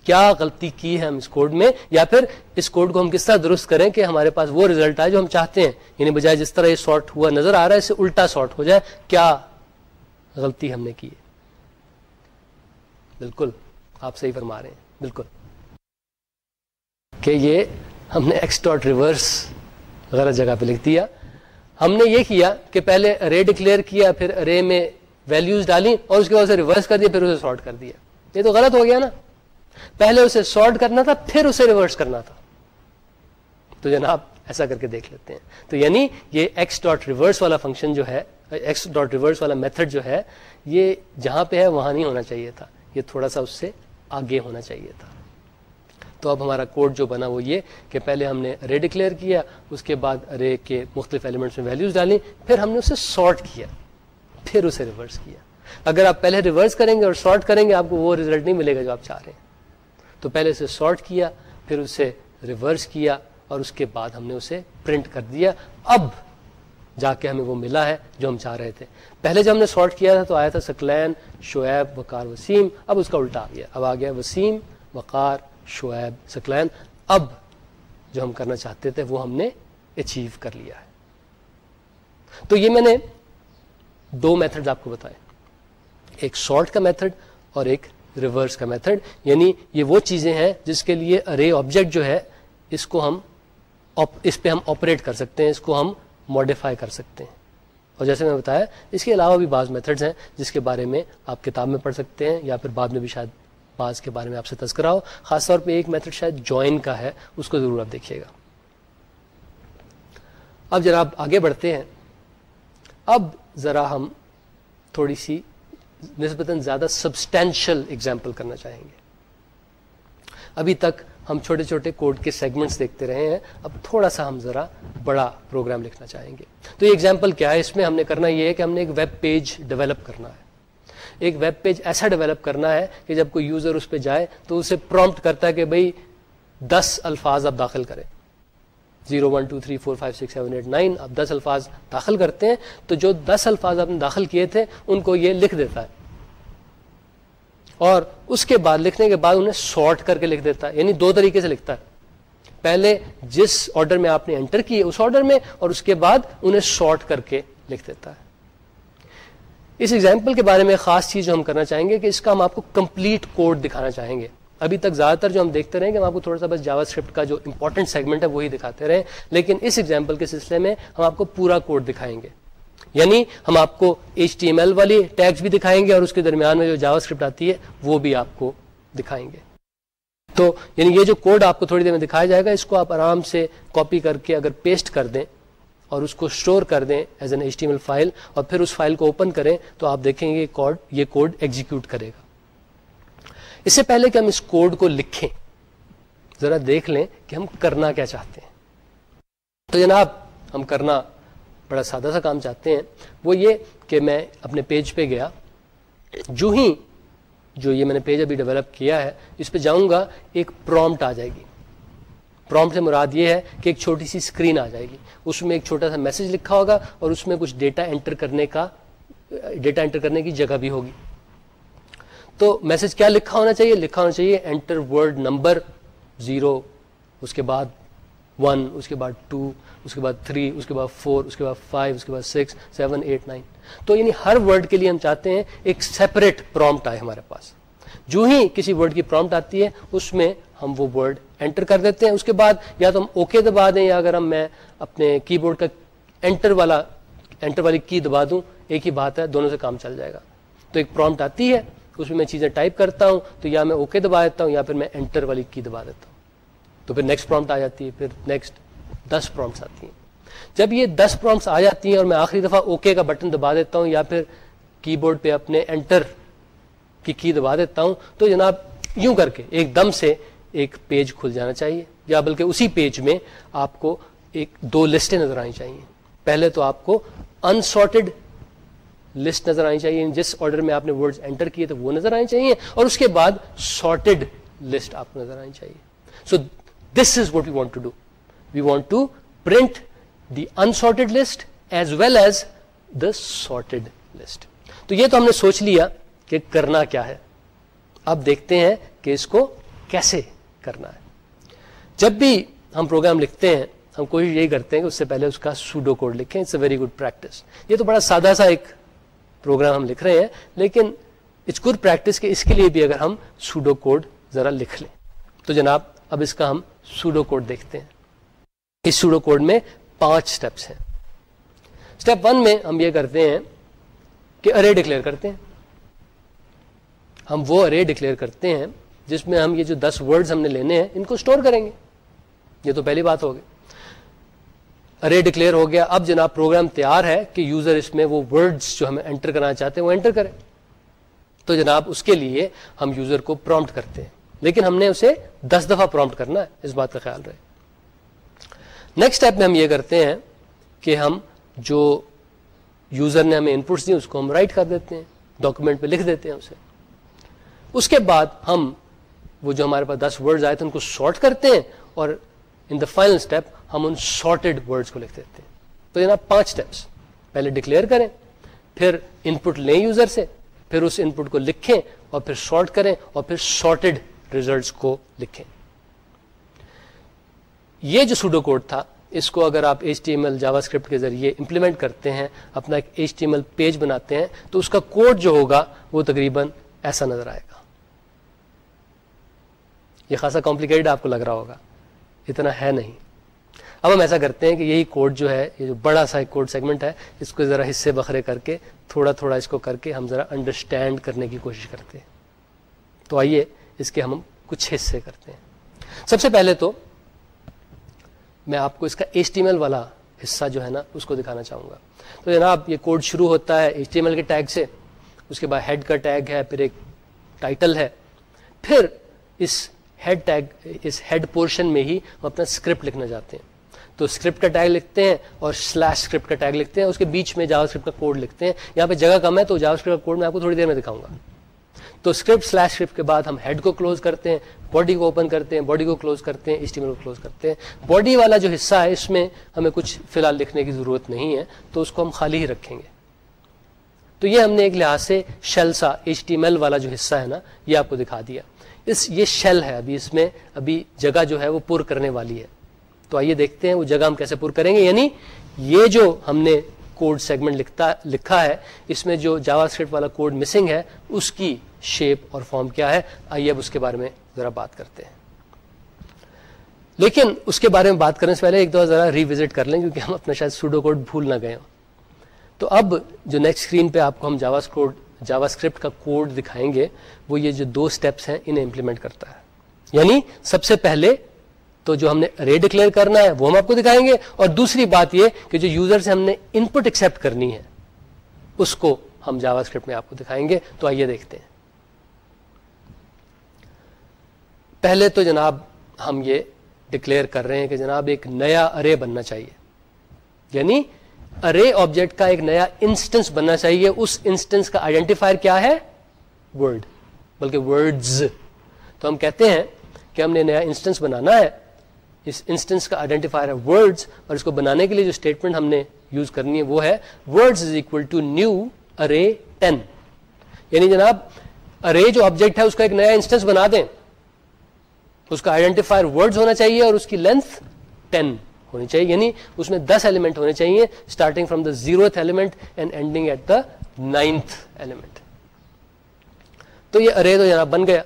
کیا غلطی کی ہے ہم اس کوڈ میں؟ یا پھر اس کوڈ کو ہم کس طرح درست کریں کہ ہمارے پاس وہ ریزلٹ آئے جو ہم چاہتے ہیں؟ یعنی بجائے جس طرح یہ سارٹ ہوا نظر آ رہا ہے اسے الٹا سارٹ ہو جائے۔ کیا غلطی ہم نے کی ہے؟ بالکل، آپ صحیح فرما رہے ہیں، بالکل۔ کہ یہ ہم نے ایکس ڈاٹ ریورس غلط جگہ پہ لکھ دیا۔ ہم نے یہ کیا کہ پہلے رے ڈکلیئر کیا، پھر رے میں ویلیوز ڈالی اور اس کے بعد اسے ریورس کر دیا، پھر اسے سارٹ کر دیا۔ یہ تو غلط ہو گیا نا۔ پہلے اسے سارٹ کرنا تھا، پھر اسے ریورس کرنا تھا۔ تو جناب، ایسا کر کے دیکھ لیتے ہیں۔ تو یعنی یہ ایکس ڈاٹ ریورس والا فنکشن جو ہے ایکس ڈاٹ ریورس والا میتھڈ جو ہے، یہ جہاں پہ ہے، وہاں نہیں ہونا چاہیے تھا۔ یہ تھوڑا سا اس سے آگے ہونا چاہیے تھا۔ تو اب ہمارا کوڈ جو بنا وہ یہ کہ پہلے ہم نے رے ڈکلیئر کیا، اس کے بعد رے کے مختلف ایلیمنٹس میں ویلیوز ڈالیں، پھر ہم نے اسے سارٹ کیا، پھر اسے ریورس کیا۔ اگر آپ پہلے ریورس کریں گے اور شارٹ کریں گے، آپ کو وہ ریزلٹ نہیں ملے گا جو آپ چاہ رہے ہیں۔ تو پہلے اسے شارٹ کیا، پھر اسے ریورس کیا اور اس کے بعد ہم نے اسے پرنٹ کر دیا۔ اب جا کے ہمیں وہ ملا ہے جو ہم چاہ رہے تھے۔ پہلے جب ہم نے شارٹ کیا تھا تو آیا تھا سکلین شعیب وقار وسیم، اب اس کا الٹا آ گیا۔ اب آ گیا وسیم وقار شعیب سکلین۔ اب جو ہم کرنا چاہتے تھے وہ ہم نے اچیو کر لیا ہے۔ تو یہ میں نے دو میتھڈ آپ کو بتائے۔ ایک شارٹ کا میتھڈ اور ایک ریورس کا میتھڈ۔ یعنی یہ وہ چیزیں ہیں جس کے لیے ارے آبجیکٹ جو ہے اس کو ہم اس پہ ہم آپریٹ کر سکتے ہیں، اس کو ہم ماڈیفائی کر سکتے ہیں۔ اور جیسے میں بتایا، اس کے علاوہ بھی بعض میتھڈز ہیں جس کے بارے میں آپ کتاب میں پڑھ سکتے ہیں یا پھر بعد میں بھی شاید بعض کے بارے میں آپ سے تذکرہ ہو۔ خاص طور پہ ایک میتھڈ شاید جوائن کا ہے، اس کو ضرور آپ دیکھیے گا۔ اب ذرا آپ آگے بڑھتے ہیں۔ اب ذرا ہم تھوڑی سی نسبتاً زیادہ سبسٹینشل اگزامپل کرنا چاہیں گے۔ ابھی تک ہم چھوٹے چھوٹے کوڈ کے سیگمنٹس دیکھتے رہے ہیں۔ اب تھوڑا سا ہم ذرا بڑا پروگرام لکھنا چاہیں گے۔ تو یہ ایگزامپل کیا ہے؟ اس میں ہم نے کرنا یہ ہے کہ ہم نے ایک ویب پیج ڈیولپ کرنا ہے۔ ایک ویب پیج ایسا ڈیولپ کرنا ہے کہ جب کوئی یوزر اس پہ جائے تو اسے پرومپٹ کرتا ہے کہ بھائی دس الفاظ آپ داخل کریں۔ Zero, one, two, three, four, five, six, seven, eight, nine آپ دس الفاظ داخل کرتے ہیں۔ تو جو دس الفاظ آپ نے داخل کیے تھے، ان کو یہ لکھ دیتا ہے۔ اور اس کے بعد لکھنے کے بعد انہیں سارٹ کر کے لکھ دیتا ہے یعنی دو طریقے سے لکھتا ہے۔ پہلے جس آرڈر میں آپ نے انٹر کیے اس آرڈر میں اور اس کے بعد انہیں شارٹ کر کے لکھ دیتا ہے۔ اس ایگزامپل کے بارے میں خاص چیز جو ہم کرنا چاہیں گے کہ اس کا ہم آپ کو کمپلیٹ کوڈ دکھانا چاہیں گے۔ ابھی تک زیادہ تر جو ہم دیکھتے رہے کہ ہم آپ کو تھوڑا سا بس جاوا اسکرپٹ کا جو امپورٹنٹ سیگمنٹ ہے وہی دکھاتے رہے، لیکن اس ایگزامپل کے سلسلے میں ہم آپ کو پورا کوڈ دکھائیں گے۔ یعنی ہم آپ کو ایچ ٹی ایم ایل والی ٹیگس بھی دکھائیں گے اور اس کے درمیان میں جو جاوا اسکرپٹ آتی ہے وہ بھی آپ کو دکھائیں گے۔ تو یعنی یہ جو کوڈ آپ کو تھوڑی دیر میں دکھایا جائے گا، اس کو آپ آرام سے کاپی کر کے اگر پیسٹ کر دیں اور اس کو اسٹور کر دیں as an H T M L file اور پھر اس فائل کو اوپن کریں تو آپ دیکھیں گے کوڈ یہ کوڈ ایگزیکیوٹ کرے گا۔ اس سے پہلے کہ ہم اس کوڈ کو لکھیں، ذرا دیکھ لیں کہ ہم کرنا کیا چاہتے ہیں۔ تو جناب، ہم کرنا بڑا سادہ سا کام چاہتے ہیں۔ وہ یہ کہ میں اپنے پیج پہ گیا۔ جو ہی جو یہ میں نے پیج ابھی ڈیولپ کیا ہے، اس پہ جاؤں گا، ایک پرومٹ آ جائے گی۔ پرومٹ سے مراد یہ ہے کہ ایک چھوٹی سی اسکرین آ جائے گی۔ اس میں ایک چھوٹا سا میسج لکھا ہوگا اور اس میں کچھ ڈیٹا انٹر کرنے کا ڈیٹا انٹر کرنے کی جگہ بھی ہوگی۔ تو میسج کیا لکھا ہونا چاہیے؟ لکھا ہونا چاہیے انٹر ورڈ نمبر زیرو اس کے بعد ون اس کے بعد ٹو اس کے بعد تھری اس کے بعد فور اس کے بعد فائیو اس کے بعد سکس سیون ایٹ نائن تو یعنی ہر ورڈ کے لیے ہم چاہتے ہیں ایک سیپریٹ پرومٹ آئے ہمارے پاس۔ جو ہی کسی ورڈ کی پرومٹ آتی ہے، اس میں ہم وہ ورڈ انٹر کر دیتے ہیں۔ اس کے بعد یا تو ہم اوکے دبا دیں یا اگر ہم میں اپنے کی بورڈ کا انٹر والا انٹر والی کی دبا دوں، ایک ہی بات ہے، دونوں سے کام چل جائے گا۔ تو ایک پرومٹ آتی ہے، اس میں میں چیزیں ٹائپ کرتا ہوں، تو یا میں اوکے دبا دیتا ہوں یا پھر میں انٹر والی کی دبا دیتا ہوں۔ تو پھر نیکسٹ پرومٹ آ جاتی ہے، پھر نیکسٹ دس پرومٹس آتی ہیں۔ جب یہ دس پرومٹس آ جاتی ہیں اور میں آخری دفعہ اوکے کا بٹن دبا دیتا ہوں یا پھر کی بورڈ پہ اپنے انٹر کی کی دبا دیتا ہوں، تو جناب یوں کر کے ایک دم سے ایک پیج کھل جانا چاہیے، یا بلکہ اسی پیج میں آپ کو ایک دو لسٹیں نظر آنی چاہیے۔ پہلے تو آپ کو انسارٹیڈ لسٹ نظر آنی چاہیے یعنی جس آرڈر میں آپ نے ورڈز انٹر کیے تو وہ نظر آنی چاہیے، اور اس کے بعد سارٹیڈ لسٹ آپ کو نظر آنی چاہیے۔ So this is what you want to do we want to print the unsorted list as well as the sorted list تو یہ تو ہم نے سوچ لیا کہ کرنا کیا ہے۔ اب دیکھتے ہیں کہ اس کو کیسے کرنا ہے۔ جب بھی ہم پروگرام لکھتے ہیں، ہم کوشش یہی کرتے ہیں کہ اس سے پہلے اس کا سوڈو کوڈ لکھیں۔ It's a very good practice یہ تو بڑا سادہ سا ایک پروگرام ہم لکھ رہے ہیں، لیکن اٹس گڈ پریکٹس کہ اس کے لیے بھی اگر ہم سوڈو کوڈ ذرا لکھ لیں۔ تو جناب، اب اس کا ہم سوڈو کوڈ دیکھتے ہیں۔ اس سوڈو کوڈ میں پانچ سٹیپس ہیں۔ سٹیپ ون میں ہم یہ کرتے ہیں کہ ارے ڈکلیئر کرتے ہیں۔ ہم وہ ارے ڈکلیئر کرتے ہیں جس میں ہم یہ جو دس ورڈز ہم نے لینے ہیں، ان کو اسٹور کریں گے۔ یہ تو پہلی بات ہوگی ارے ڈکلیئر ہو گیا۔ اب جناب پروگرام تیار ہے کہ یوزر اس میں وہ ورڈز جو ہمیں انٹر کرنا چاہتے ہیں وہ انٹر کرے۔ تو جناب اس کے لیے ہم یوزر کو پرومپٹ کرتے ہیں۔ لیکن ہم نے اسے دس دفعہ پرومپٹ کرنا ہے، اس بات کا خیال رہے نیکسٹ اسٹیپ میں ہم یہ کرتے ہیں کہ ہم جو یوزر نے ہمیں انپٹس دی، اس کو ہم رائٹ کر دیتے ہیں ڈاکومنٹ پہ لکھ دیتے ہیں اسے۔ اس کے بعد ہم وہ جو ہمارے پاس دس ورڈز آئے تھے، ان کو شارٹ کرتے ہیں اور ان دا فائنل اسٹیپ ہم ان شارٹیڈ ورڈز کو لکھ دیتے ہیں۔ تو جناب پانچ اسٹیپس پہلے ڈکلیئر کریں، پھر ان پٹ لیں یوزر سے، پھر اس ان پٹ کو لکھیں اور پھر شارٹ کریں اور پھر شارٹیڈ ریزلٹس کو لکھیں۔ یہ جو سوڈو کوڈ تھا، اس کو اگر آپ H T M L JavaScript کے ذریعے امپلیمنٹ کرتے ہیں، اپنا ایک H T M L page بناتے ہیں، تو اس کا کوڈ جو ہوگا، وہ تقریباً ایسا نظر آئے گا۔ یہ خاصا کمپلیکیٹڈ آپ کو لگ رہا ہوگا۔ اتنا ہے نہیں۔ اب ہم ایسا کرتے ہیں کہ یہی کوڈ جو ہے، یہ جو بڑا سا کوڈ سیگمنٹ ہے، اس کو ذرا حصے بکھرے کر کے، تھوڑا تھوڑا اس کو کر کے ہم ذرا انڈرسٹینڈ کرنے کی کوشش کرتے ہیں۔ تو آئیے اس کے ہم کچھ حصے کرتے ہیں۔ سب سے پہلے تو میں آپ کو اس کا ایچ ٹی ایم ایل والا حصہ جو ہے نا اس کو دکھانا چاہوں گا۔ تو جناب یہ کوڈ شروع ہوتا ہے ایچ ٹی ایم ایل کے ٹیگ سے، اس کے بعد ہیڈ کا ٹیگ ہے، پھر ایک ٹائٹل ہے۔ پھر اس ہیڈ ٹیگ اس ہیڈ پورشن میں ہی ہم اپنا اسکرپٹ لکھنا چاہتے ہیں۔ تو اسکرپٹ کا ٹیگ لکھتے ہیں اور سلیش اسکرپٹ کا ٹیگ لکھتے ہیں۔ اس کے بیچ میں جاوا اسکرپٹ کا کوڈ لکھتے ہیں۔ یہاں پہ جگہ کم ہے تو جاوا اسکرپٹ کا کوڈ میں آپ کو تھوڑی دیر میں دکھاؤں گا۔ تو اسکرپٹ سلیش اسکرپٹ کے بعد ہم ہیڈ کو کلوز کرتے ہیں باڈی کو اوپن کرتے ہیں باڈی کو کلوز کرتے ہیں اسٹیمل کو کلوز کرتے ہیں. باڈی والا جو حصہ ہے اس میں ہمیں کچھ فی الحال لکھنے کی ضرورت نہیں ہے، تو اس کو ہم خالی ہی رکھیں گے. تو یہ ہم نے ایک لحاظ سے شیل سا ایچ ٹی ایل والا جو حصہ ہے نا، یہ آپ کو دکھا دیا. اس، یہ شیل ہے ابھی، اس میں ابھی جگہ جو ہے وہ پور کرنے والی ہے. تو آئیے دیکھتے ہیں وہ جگہ ہم کیسے پور کریں گے. یعنی یہ جو ہم نے کوڈ سیگمنٹ لکھتا، لکھا ہے، اس میں جو جاوا اسکرپٹ والا کوڈ مسنگ ہے، اس کی شیپ اور فارم کیا ہے، آئیے اب اس کے بارے میں ذرا بات کرتے ہیں۔ لیکن اس کے بارے میں بات کرنے سے پہلے ایک دو ذرا ریوزٹ کر لیں، کیونکہ ہم اپنا شاید سوڈو کوڈ بھول نہ گئے ہوں۔ تو اب جو نیکسٹ اسکرین پہ آپ کو ہم جاوا کوڈ جاوا اسکرپٹ کا کوڈ دکھائیں گے، وہ یہ جو دو اسٹیپس ہیں، انہیں امپلیمنٹ کرتا ہے۔ یعنی سب سے پہلے تو جو ہم نے رے ڈکلیئر کرنا ہے، وہ ہم آپ کو دکھائیں گے۔ اور دوسری بات یہ کہ جو یوزر سے ہم نے ان پٹ ایکسپٹ کرنی ہے، اس کو ہم جاوا اسکرپٹ میں آپ کو دکھائیں گے۔ تو آئیے دیکھتے ہیں۔ پہلے تو جناب ہم یہ ڈکلیئر کر رہے ہیں کہ جناب ایک نیا ارے بننا چاہیے۔ یعنی ارے آبجیکٹ کا ایک نیا انسٹنس بننا چاہیے۔ اس انسٹنس کا آئیڈینٹیفائر کیا ہے؟ ورڈ بلکہ ورڈز تو ہم کہتے ہیں کہ ہم نے نیا انسٹنس بنانا ہے۔ اس انسٹنس کا آئیڈینٹیفائر ہے ورڈز اور اس کو بنانے کے لیے جو اسٹیٹمنٹ ہم نے یوز کرنی ہے وہ ہے words is equal to new array ten یعنی جناب ارے جو آبجیکٹ ہے اس کا ایک نیا انسٹنس بنا دیں۔ اس کا آئیڈینٹیفائر ورڈز ہونا چاہیے اور اس کی لینتھ ٹین ہونی چاہیے یعنی اس میں دس ایلیمنٹ ہونے چاہیے starting from the zero element and ending at the ninth element تو یہ ارے تو یہاں بن گیا۔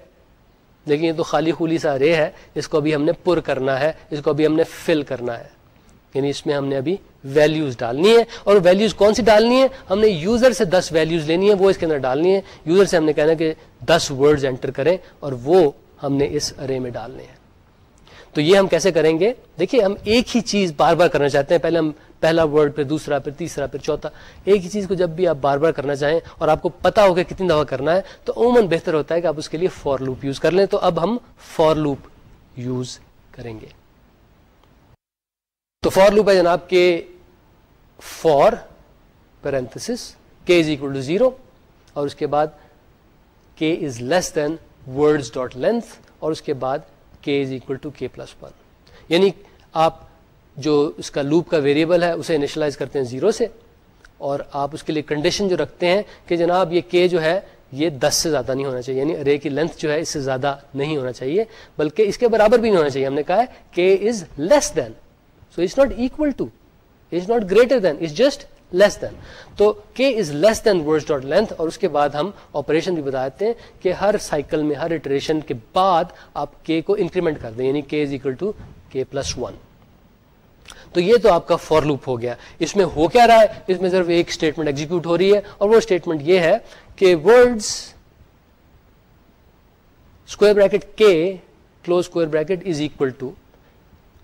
لیکن یہ تو خالی خولی سا ارے ہے، اس کو ابھی ہم نے پر کرنا ہے، اس کو ابھی ہم نے فل کرنا ہے۔ یعنی اس میں ہم نے ابھی ویلیوز ڈالنی ہے اور ویلیوز کون سی ڈالنی ہے ہم نے یوزر سے دس ویلیوز لینی ہے وہ اس کے اندر ڈالنی ہے یوزر سے ہم نے کہنا کہ دس ورڈز انٹر کریں اور وہ ہم نے اس ارے میں ڈالنے ہیں۔ تو یہ ہم کیسے کریں گے؟ دیکھیے، ہم ایک ہی چیز بار بار کرنا چاہتے ہیں۔ پہلے ہم پہلا ورڈ، پھر دوسرا، پھر تیسرا، پھر چوتھا۔ ایک ہی چیز کو جب بھی آپ بار بار کرنا چاہیں اور آپ کو پتا ہو کہ کتنی دفعہ کرنا ہے، تو عموماً بہتر ہوتا ہے کہ آپ اس کے لیے فور لوپ یوز کر لیں۔ تو اب ہم فور لوپ یوز کریں گے۔ تو فور لوپ ہے جناب کے فور پیرنتھس کے از اکول ٹو زیرو اور اس کے بعد k is less than word dot length اور اس کے بعد k is equal to k plus one یعنی آپ جو اس کا لوپ کا ویریبل ہے، اسے انیشلائز کرتے ہیں زیرو سے اور آپ اس کے لیے کنڈیشن جو رکھتے ہیں کہ جناب یہ کے جو ہے، یہ دس سے زیادہ نہیں ہونا چاہیے۔ یعنی رے کی لینتھ جو ہے، اس سے زیادہ نہیں ہونا چاہیے، بلکہ اس کے برابر بھی نہیں ہونا چاہیے۔ ہم نے کہا ہے کہ is less than so it's not equal to is not greater than is just less than تو k is less than word dot length اور اس کے بعد ہم آپریشن بھی بتا دیتے ہیں کہ ہر سائیکل میں، ہر اٹریشن کے بعد آپ کے کو انکریمنٹ کر دیں یعنی k is equal to k plus one تو یہ تو آپ کا فور لوپ ہو گیا۔ اس میں ہو کیا رہا ہے؟ اس میں صرف ایک اسٹیٹمنٹ ایگزیکیوٹ ہو رہی ہے اور وہ اسٹیٹمنٹ یہ ہے کہ words square bracket k close square bracket is equal to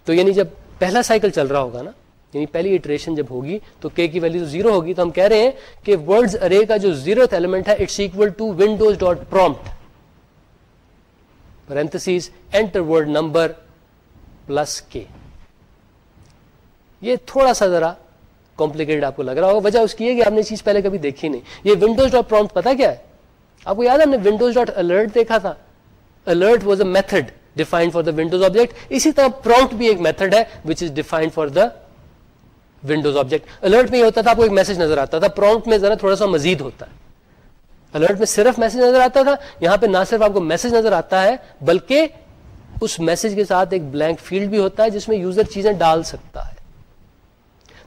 تو یعنی جب پہلا سائیکل چل رہا ہوگا نا یعنی پہلی اٹریشن جب ہوگی تو کے کی ویلو زیرو ہوگی تو ہم کہہ رہے ہیں کہ ورڈز ارے کا جو زیرو ایلیمنٹ ہے it's equal to windows dot prompt enter word number plus k یہ تھوڑا سا ذرا کمپلیکیٹڈ آپ کو لگ رہا ہوگا. وجہ اس کی ہے کہ آپ نے چیز پہلے کبھی دیکھی نہیں. یہ ونڈوز ڈاٹ پرومٹ پتا کیا ہے؟ آپ کو یاد ہے ہم نے ونڈوز ڈاٹ الرٹ دیکھا تھا؟ Alert was a method defined for the windows object اسی طرح پرومٹ بھی ایک میتھڈ ہے which is defined for the windows object alert میں یہ ہوتا تھا، آپ کو ایک میسج نظر آتا تھا۔ پرومٹ میں ذرا تھوڑا سا مزید ہوتا ہے۔ الرٹ میں صرف میسج نظر آتا تھا، یہاں پہ نہ صرف آپ کو میسج نظر آتا ہے، بلکہ اس میسج کے ساتھ ایک بلینک فیلڈ بھی ہوتا ہے، جس میں یوزر چیزیں ڈال سکتا ہے۔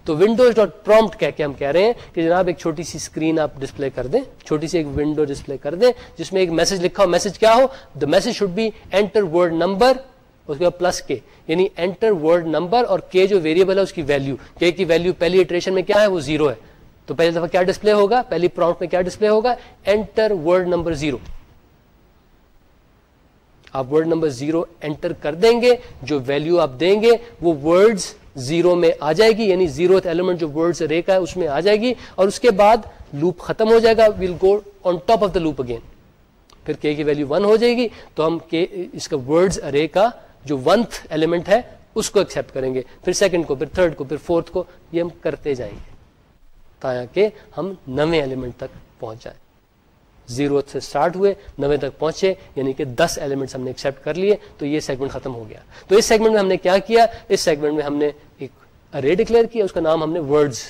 تو ونڈوز ڈاٹ پرومٹ کہہ کے ہم کہہ رہے ہیں کہ جناب ایک چھوٹی سی اسکرین آپ ڈسپلے کر دیں۔ چھوٹی سی ایک ونڈو ڈسپلے کر دیں، جس میں ایک میسج لکھا ہو۔ میسج کیا ہو؟ The message should be enter word number اس کے بعد پلس کے یعنی انٹر ورڈ نمبر اور کے جو ویریبل ہے اس کی ویلو کے کی ویلو پہلی اٹریشن میں کیا ہے؟ وہ زیرو ہے. تو پہلی دفعہ کیا ڈسپلے ہوگا؟ پہلی پراؤنٹ میں کیا ڈسپلے ہوگا؟ انٹر ورڈ نمبر زیرو آپ ورڈ نمبر زیرو انٹر کر دیں گے، جو ویلو آپ دیں گے، وہ ورڈز زیرو میں آ جائے گی یعنی زیرو ایلیمنٹ جو ورڈز ریکا ہے، اس میں آ جائے گی، اور اس کے بعد لوپ ختم ہو جائے گا well go on top of the loop again پھر کے کی ویلو ون ہو جائے گی، تو ہم کے اس کا ورڈز ارے کا جو ونتھ ایلیمنٹ ہے، اس کو ایکسپٹ کریں گے۔ پھر سیکنڈ کو، پھر تھرڈ کو، پھر فورتھ کو، یہ ہم کرتے جائیں گے۔ تاکہ ہم نویں ایلیمنٹ تک پہنچ جائیں۔ زیرو سے اسٹارٹ ہوئے، نویں تک پہنچے یعنی کہ دس ایلیمنٹس ہم نے ایکسپٹ کر لیے، تو یہ سیگمنٹ ختم ہو گیا۔ تو اس سیگمنٹ میں ہم نے کیا کیا؟ اس سیگمنٹ میں ہم نے ایک ارے ڈکلیئر کیا، اس کا نام ہم نے ورڈز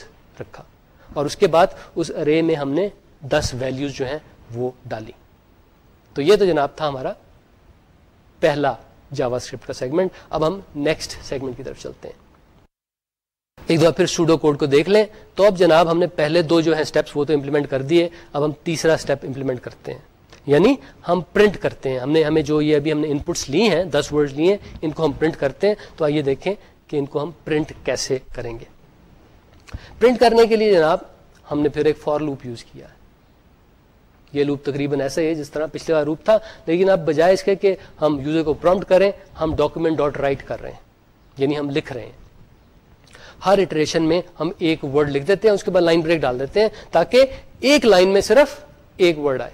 رکھا۔ اور اس کے بعد اس ارے میں ہم نے دس ویلیوز جو ہیں وہ ڈالی۔ تو یہ تو جناب تھا ہمارا پہلا جاوا اسکرپٹ کا سیگمنٹ اب ہم نیکسٹ سیگمنٹ کی طرف چلتے ہیں. ایک دفعہ پھر سوڈو کوڈ کو دیکھ لیں. تو اب جناب ہم نے پہلے دو جو ہیں اسٹیپس وہ تو امپلیمنٹ کر دیے. اب ہم تیسرا اسٹیپ امپلیمنٹ کرتے ہیں. یعنی ہم پرنٹ کرتے ہیں. ہم نے ہمیں جو یہ ابھی ہم نے انپٹس لی ہیں، دس ورڈ لیے ہیں، ان کو ہم پرنٹ کرتے ہیں. تو آئیے دیکھیں کہ ان کو ہم پرنٹ کیسے کریں گے. پرنٹ کرنے کے لیے جناب ہم نے پھر ایک فور لوپ یوز کیا. ہے یہ لوپ تقریباً ایسا ہی ہے جس طرح پچھلے بار روپ تھا، لیکن اب بجائے اس کے کہ ہم یوزر کو پرومپٹ کریں، ہم ڈاکومنٹ ڈاٹ رائٹ کر رہے ہیں یعنی ہم لکھ رہے ہیں۔ ہر اٹریشن میں ہم ایک ورڈ لکھ دیتے ہیں، اس کے بعد لائن بریک ڈال دیتے ہیں، تاکہ ایک لائن میں صرف ایک ورڈ آئے۔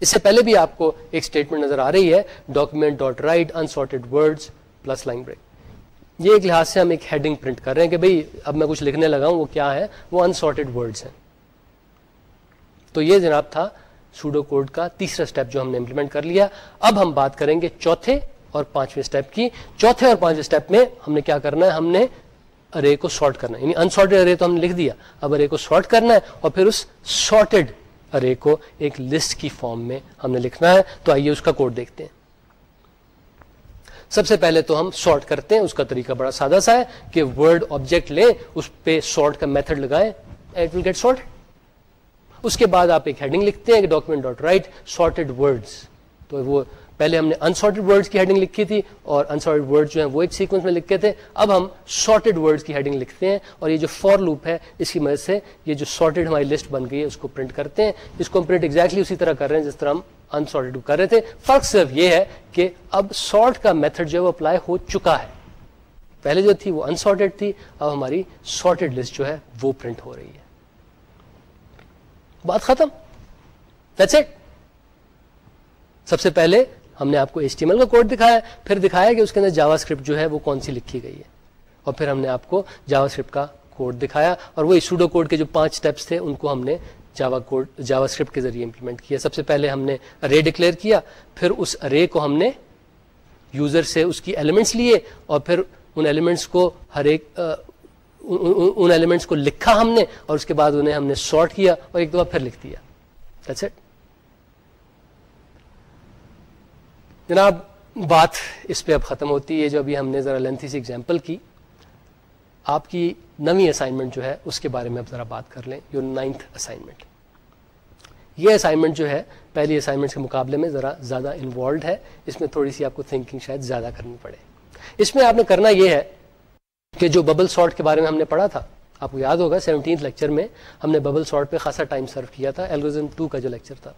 اس سے پہلے بھی آپ کو ایک اسٹیٹمنٹ نظر آ رہی ہے document dot write unsorted word plus line break یہ ایک لحاظ سے ہم ایک ہیڈنگ پرنٹ کر رہے ہیں کہ بھائی اب میں کچھ لکھنے لگا ہوں، وہ کیا ہے؟ وہ انسارٹیڈ ورڈس ہیں۔ تو یہ جناب تھا سوڈو کوڈ کا تیسرا اسٹیپ جو ہم نے امپلیمنٹ کر لیا۔ اب ہم بات کریں گے چوتھے اور پانچویں اسٹیپ کی۔ چوتھے اور پانچویں اسٹیپ میں ہم نے کیا کرنا ہے؟ ہم نے ارے کو سارٹ کرنا ہے۔ یعنی انسارٹیڈ ارے تو ہم نے لکھ دیا۔ اب ارے کو سارٹ کرنا ہے اور پھر اس سارٹیڈ ارے کو ایک لسٹ کی فارم میں ہم نے لکھنا ہے۔ تو آئیے اس کا کوڈ دیکھتے ہیں۔ سب سے پہلے تو ہم سارٹ کرتے ہیں۔ اس کا طریقہ بڑا سادہ سا ہے کہ ورڈ آبجیکٹ لیں، اس پہ سارٹ کا میتھڈ لگائیں۔ اٹ ول گیٹ سارٹ اس کے بعد آپ ایک ہیڈنگ لکھتے ہیں کہ document dot write sorted words تو وہ پہلے ہم نے انسارٹیڈ ورڈس کی ہیڈنگ لکھی تھی اور انسارٹیڈ ورڈ جو ہیں وہ ایک سیکوینس میں لکھے تھے. اب ہم سارٹیڈ ورڈس کی ہیڈنگ لکھتے ہیں اور یہ جو فور لوپ ہے، اس کی مدد سے یہ جو سارٹیڈ ہماری لسٹ بن گئی ہے، اس کو پرنٹ کرتے ہیں. اس کو ہم پرنٹ ایگزیکٹلی اسی طرح کر رہے ہیں جس طرح ہم انسارٹیڈ کر رہے تھے. فرق صرف یہ ہے کہ اب سارٹ کا میتھڈ جو ہے وہ اپلائی ہو چکا ہے. پہلے جو تھی وہ انسارٹیڈ تھی، اب ہماری سارٹیڈ لسٹ جو ہے وہ پرنٹ ہو رہی ہے. بات ختم۔ سب سے پہلے ہم نے آپ کو ایچ ٹی ایم ایل کا کوڈ دکھایا، پھر دکھایا کہ اس کے اندر جاوا اسکرپٹ جو ہے وہ کون سی لکھی گئی ہے۔ اور پھر ہم نے آپ کو جاوا اسکرپٹ کا کوڈ دکھایا اور وہ سوڈو کوڈ کے جو پانچ اسٹیپس تھے، ان کو ہم نے جاوا کوڈ جاوا اسکرپٹ کے ذریعے امپلیمنٹ کیا۔ سب سے پہلے ہم نے ارے ڈکلیئر کیا، پھر اس ارے کو ہم نے یوزر سے اس کی ایلیمنٹس لیے اور پھر ان ایلیمنٹس کو ہر ایک ان ایلیمنٹس کو لکھا ہم نے اور اس کے بعد انہیں ہم نے سارٹ کیا اور ایک دفعہ پھر لکھ دیا۔ جناب، بات اس پہ اب ختم ہوتی ہے۔ جو ابھی ہم نے ذرا لینتھی سی ایگزامپل کی، آپ کی نویں اسائنمنٹ جو ہے، اس کے بارے میں اب ذرا بات کر لیں۔ یور نائنتھ اسائنمنٹ یہ اسائنمنٹ جو ہے، پہلی اسائنمنٹ کے مقابلے میں ذرا زیادہ انوالوڈ ہے۔ اس میں تھوڑی سی آپ کو تھنکنگ شاید زیادہ کرنی پڑے۔ اس میں آپ نے کرنا یہ ہے کہ جو ببل سارٹ کے بارے میں ہم نے پڑھا تھا، آپ کو یاد ہوگا، سیونٹینتھ لیکچر میں ہم نے ببل سارٹ پہ خاصا ٹائم سرو کیا تھا ایلگوزم ٹو کا جو لیکچر تھا۔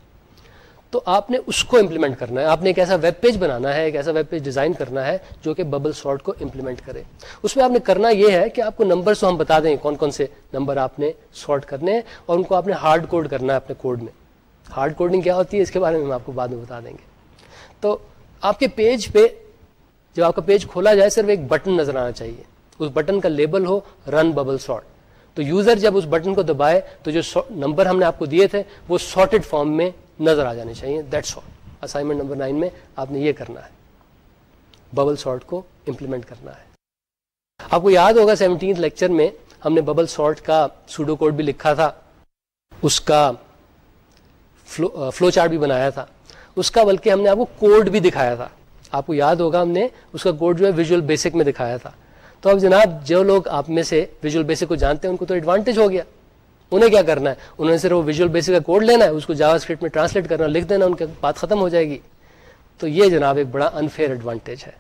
تو آپ نے اس کو امپلیمنٹ کرنا ہے۔ آپ نے ایک ایسا ویب پیج بنانا ہے، ایک ایسا ویب پیج ڈیزائن کرنا ہے جو کہ ببل سارٹ کو امپلیمنٹ کرے۔ اس میں آپ نے کرنا یہ ہے کہ آپ کو نمبر تو ہم بتا دیں کون کون سے نمبر آپ نے سارٹ کرنے ہیں اور ان کو آپ نے ہارڈ کوڈ کرنا ہے اپنے کوڈ میں۔ ہارڈ کوڈنگ کیا ہوتی ہے؟ اس کے بارے میں ہم آپ کو بعد میں بتا دیں گے۔ تو آپ کے پیج پہ، جب آپ کا پیج کھولا جائے، صرف ایک بٹن نظر آنا چاہیے۔ اس بٹن کا لیبل ہو، رن ببل سارٹ۔ تو یوزر جب اس بٹن کو دبائے، تو جو نمبر ہم نے آپ کو دیے تھے، وہ سارٹیڈ فارم میں نظر آ جانے چاہیے۔ That's all assignment number nine میں آپ نے یہ کرنا ہے۔ ببل سارٹ کو امپلیمنٹ کرنا ہے۔ آپ کو یاد ہوگا سیونٹینتھ لیکچر میں ہم نے ببل سارٹ کا سوڈو کوڈ بھی لکھا تھا۔ اس کا فلو چارٹ بھی بنایا تھا۔ اس کا بلکہ ہم نے آپ کو کوڈ بھی دکھایا تھا۔ آپ کو یاد ہوگا، ہم نے اس کا کوڈ جو ہے ویژول بیسک میں دکھایا تھا۔ تو اب جناب جو لوگ آپ میں سے ویژول بیسک کو جانتے ہیں، ان کو تو ایڈوانٹیج ہو گیا۔ انہیں کیا کرنا ہے؟ انہوں نے صرف وہ ویژول بیسک کا کوڈ لینا ہے، اس کو جاوا اسکرپٹ میں ٹرانسلیٹ کرنا، لکھ دینا، ان کی بات ختم ہو جائے گی۔ تو یہ جناب ایک بڑا انفیئر ایڈوانٹیج ہے۔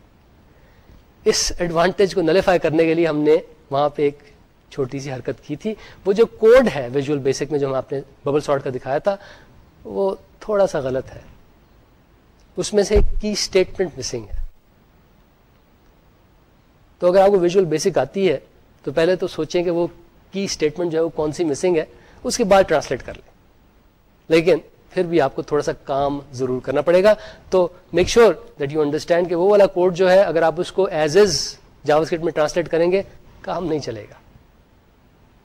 اس ایڈوانٹیج کو نلیفائی کرنے کے لیے ہم نے وہاں پہ ایک چھوٹی سی حرکت کی تھی۔ وہ جو کوڈ ہے ویژول بیسک میں جو ہم آپ نے ببل سارٹ کا دکھایا تھا، وہ تھوڑا سا غلط ہے۔ اس میں سے ایک کی اسٹیٹمنٹ مسنگ ہے۔ تو اگر آپ کو ویژول بیسک آتی ہے، تو پہلے تو سوچیں کہ وہ کی اسٹیٹمنٹ جو ہے وہ کون سی مسنگ ہے، اس کے بعد ٹرانسلیٹ کر لیں۔ لیکن پھر بھی آپ کو تھوڑا سا کام ضرور کرنا پڑے گا۔ تو make sure that you understand کہ وہ والا کوڈ جو ہے، اگر آپ اس کو ایز از جاوا اسکرپٹ میں ٹرانسلیٹ کریں گے، کام نہیں چلے گا۔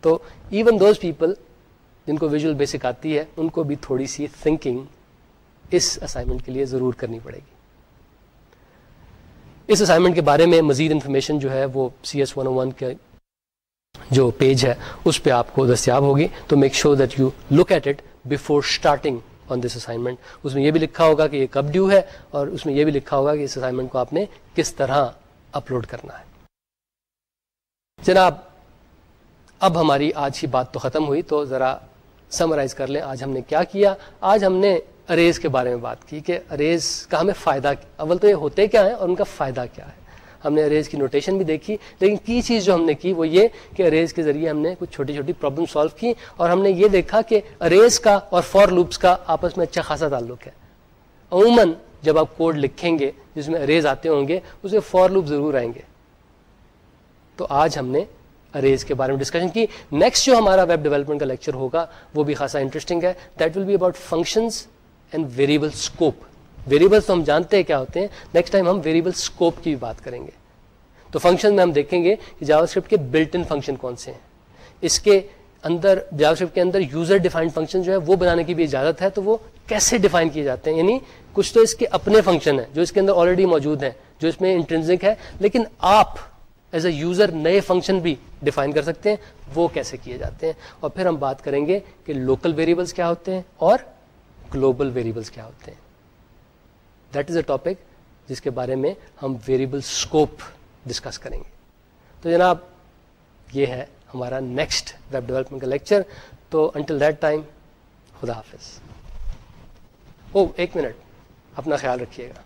تو ایون دوز پیپل جن کو ویژول بیسک آتی ہے، ان کو بھی تھوڑی سی تھنکنگ اس اسائنمنٹ کے لیے ضرور کرنی پڑے گی۔ اس اسائنمنٹ کے بارے میں مزید انفارمیشن جو ہے وہ سی ایس ون ون کے جو پیج ہے، اس پہ آپ کو دستیاب ہوگی۔ تو make sure that you look at it before starting on this assignment اس میں یہ بھی لکھا ہوگا کہ یہ کب ڈیو ہے اور اس میں یہ بھی لکھا ہوگا کہ اس اسائنمنٹ کو آپ نے کس طرح اپلوڈ کرنا ہے۔ جناب، اب ہماری آج کی بات تو ختم ہوئی، تو ذرا سمرائز کر لیں۔ آج ہم نے کیا کیا؟ آج ہم نے اریز کے بارے میں بات کی کہ اریز کا ہمیں فائدہ اول تو یہ ہوتے کیا ہیں اور ان کا فائدہ کیا ہے؟ ہم نے اریز کی نوٹیشن بھی دیکھی، لیکن کی چیز جو ہم نے کی وہ یہ کہ اریز کے ذریعے ہم نے کچھ چھوٹی چھوٹی پرابلم سالو کی اور ہم نے یہ دیکھا کہ اریز کا اور فور لوپس کا آپس میں اچھا خاصا تعلق ہے۔ عموماً جب آپ کوڈ لکھیں گے، جس میں اریز آتے ہوں گے اس میں فور لوپ ضرور آئیں گے۔ تو آج ہم نے اریز کے بارے میں ڈسکشن کی۔ نیکسٹ جو ہمارا ویب ڈیولپمنٹ کا لیکچر ہوگا وہ بھی خاصا انٹرسٹنگ ہے۔ That will be about functions and variable scope variables تو ہم جانتے ہیں کیا ہوتے ہیں؟ نیکسٹ ٹائم ہم ویریبل اسکوپ کی بھی بات کریں گے۔ تو فنکشن میں ہم دیکھیں گے کہ جاوا اسکرپٹ کے بلٹ ان فنکشن کون سے ہیں۔ اس کے اندر جاوا اسکرپٹ کے اندر یوزر ڈیفائنڈ فنکشن جو ہے، وہ بنانے کی بھی اجازت ہے، تو وہ کیسے ڈیفائن کیے جاتے ہیں؟ یعنی کچھ تو اس کے اپنے فنکشن ہیں، جو اس کے اندر آلریڈی موجود ہیں، جو اس میں انٹرنزک ہے، لیکن آپ ایز اے یوزر نئے فنکشن بھی ڈیفائن کر سکتے ہیں، وہ کیسے کیے جاتے ہیں؟ اور پھر ہم بات کریں گے کہ لوکل ویریبلس کیا ہوتے ہیں اور گلوبل ویریبلس کیا ہوتے ہیں؟ دیٹ از اے ٹاپک جس کے بارے میں ہم ویریبل اسکوپ ڈسکس کریں گے۔ تو جناب، یہ ہے ہمارا نیکسٹ ویب ڈیولپمنٹ کا لیکچر تو انٹل دیٹ ٹائم خدا حافظ۔ او ایک منٹ، اپنا خیال رکھیے گا۔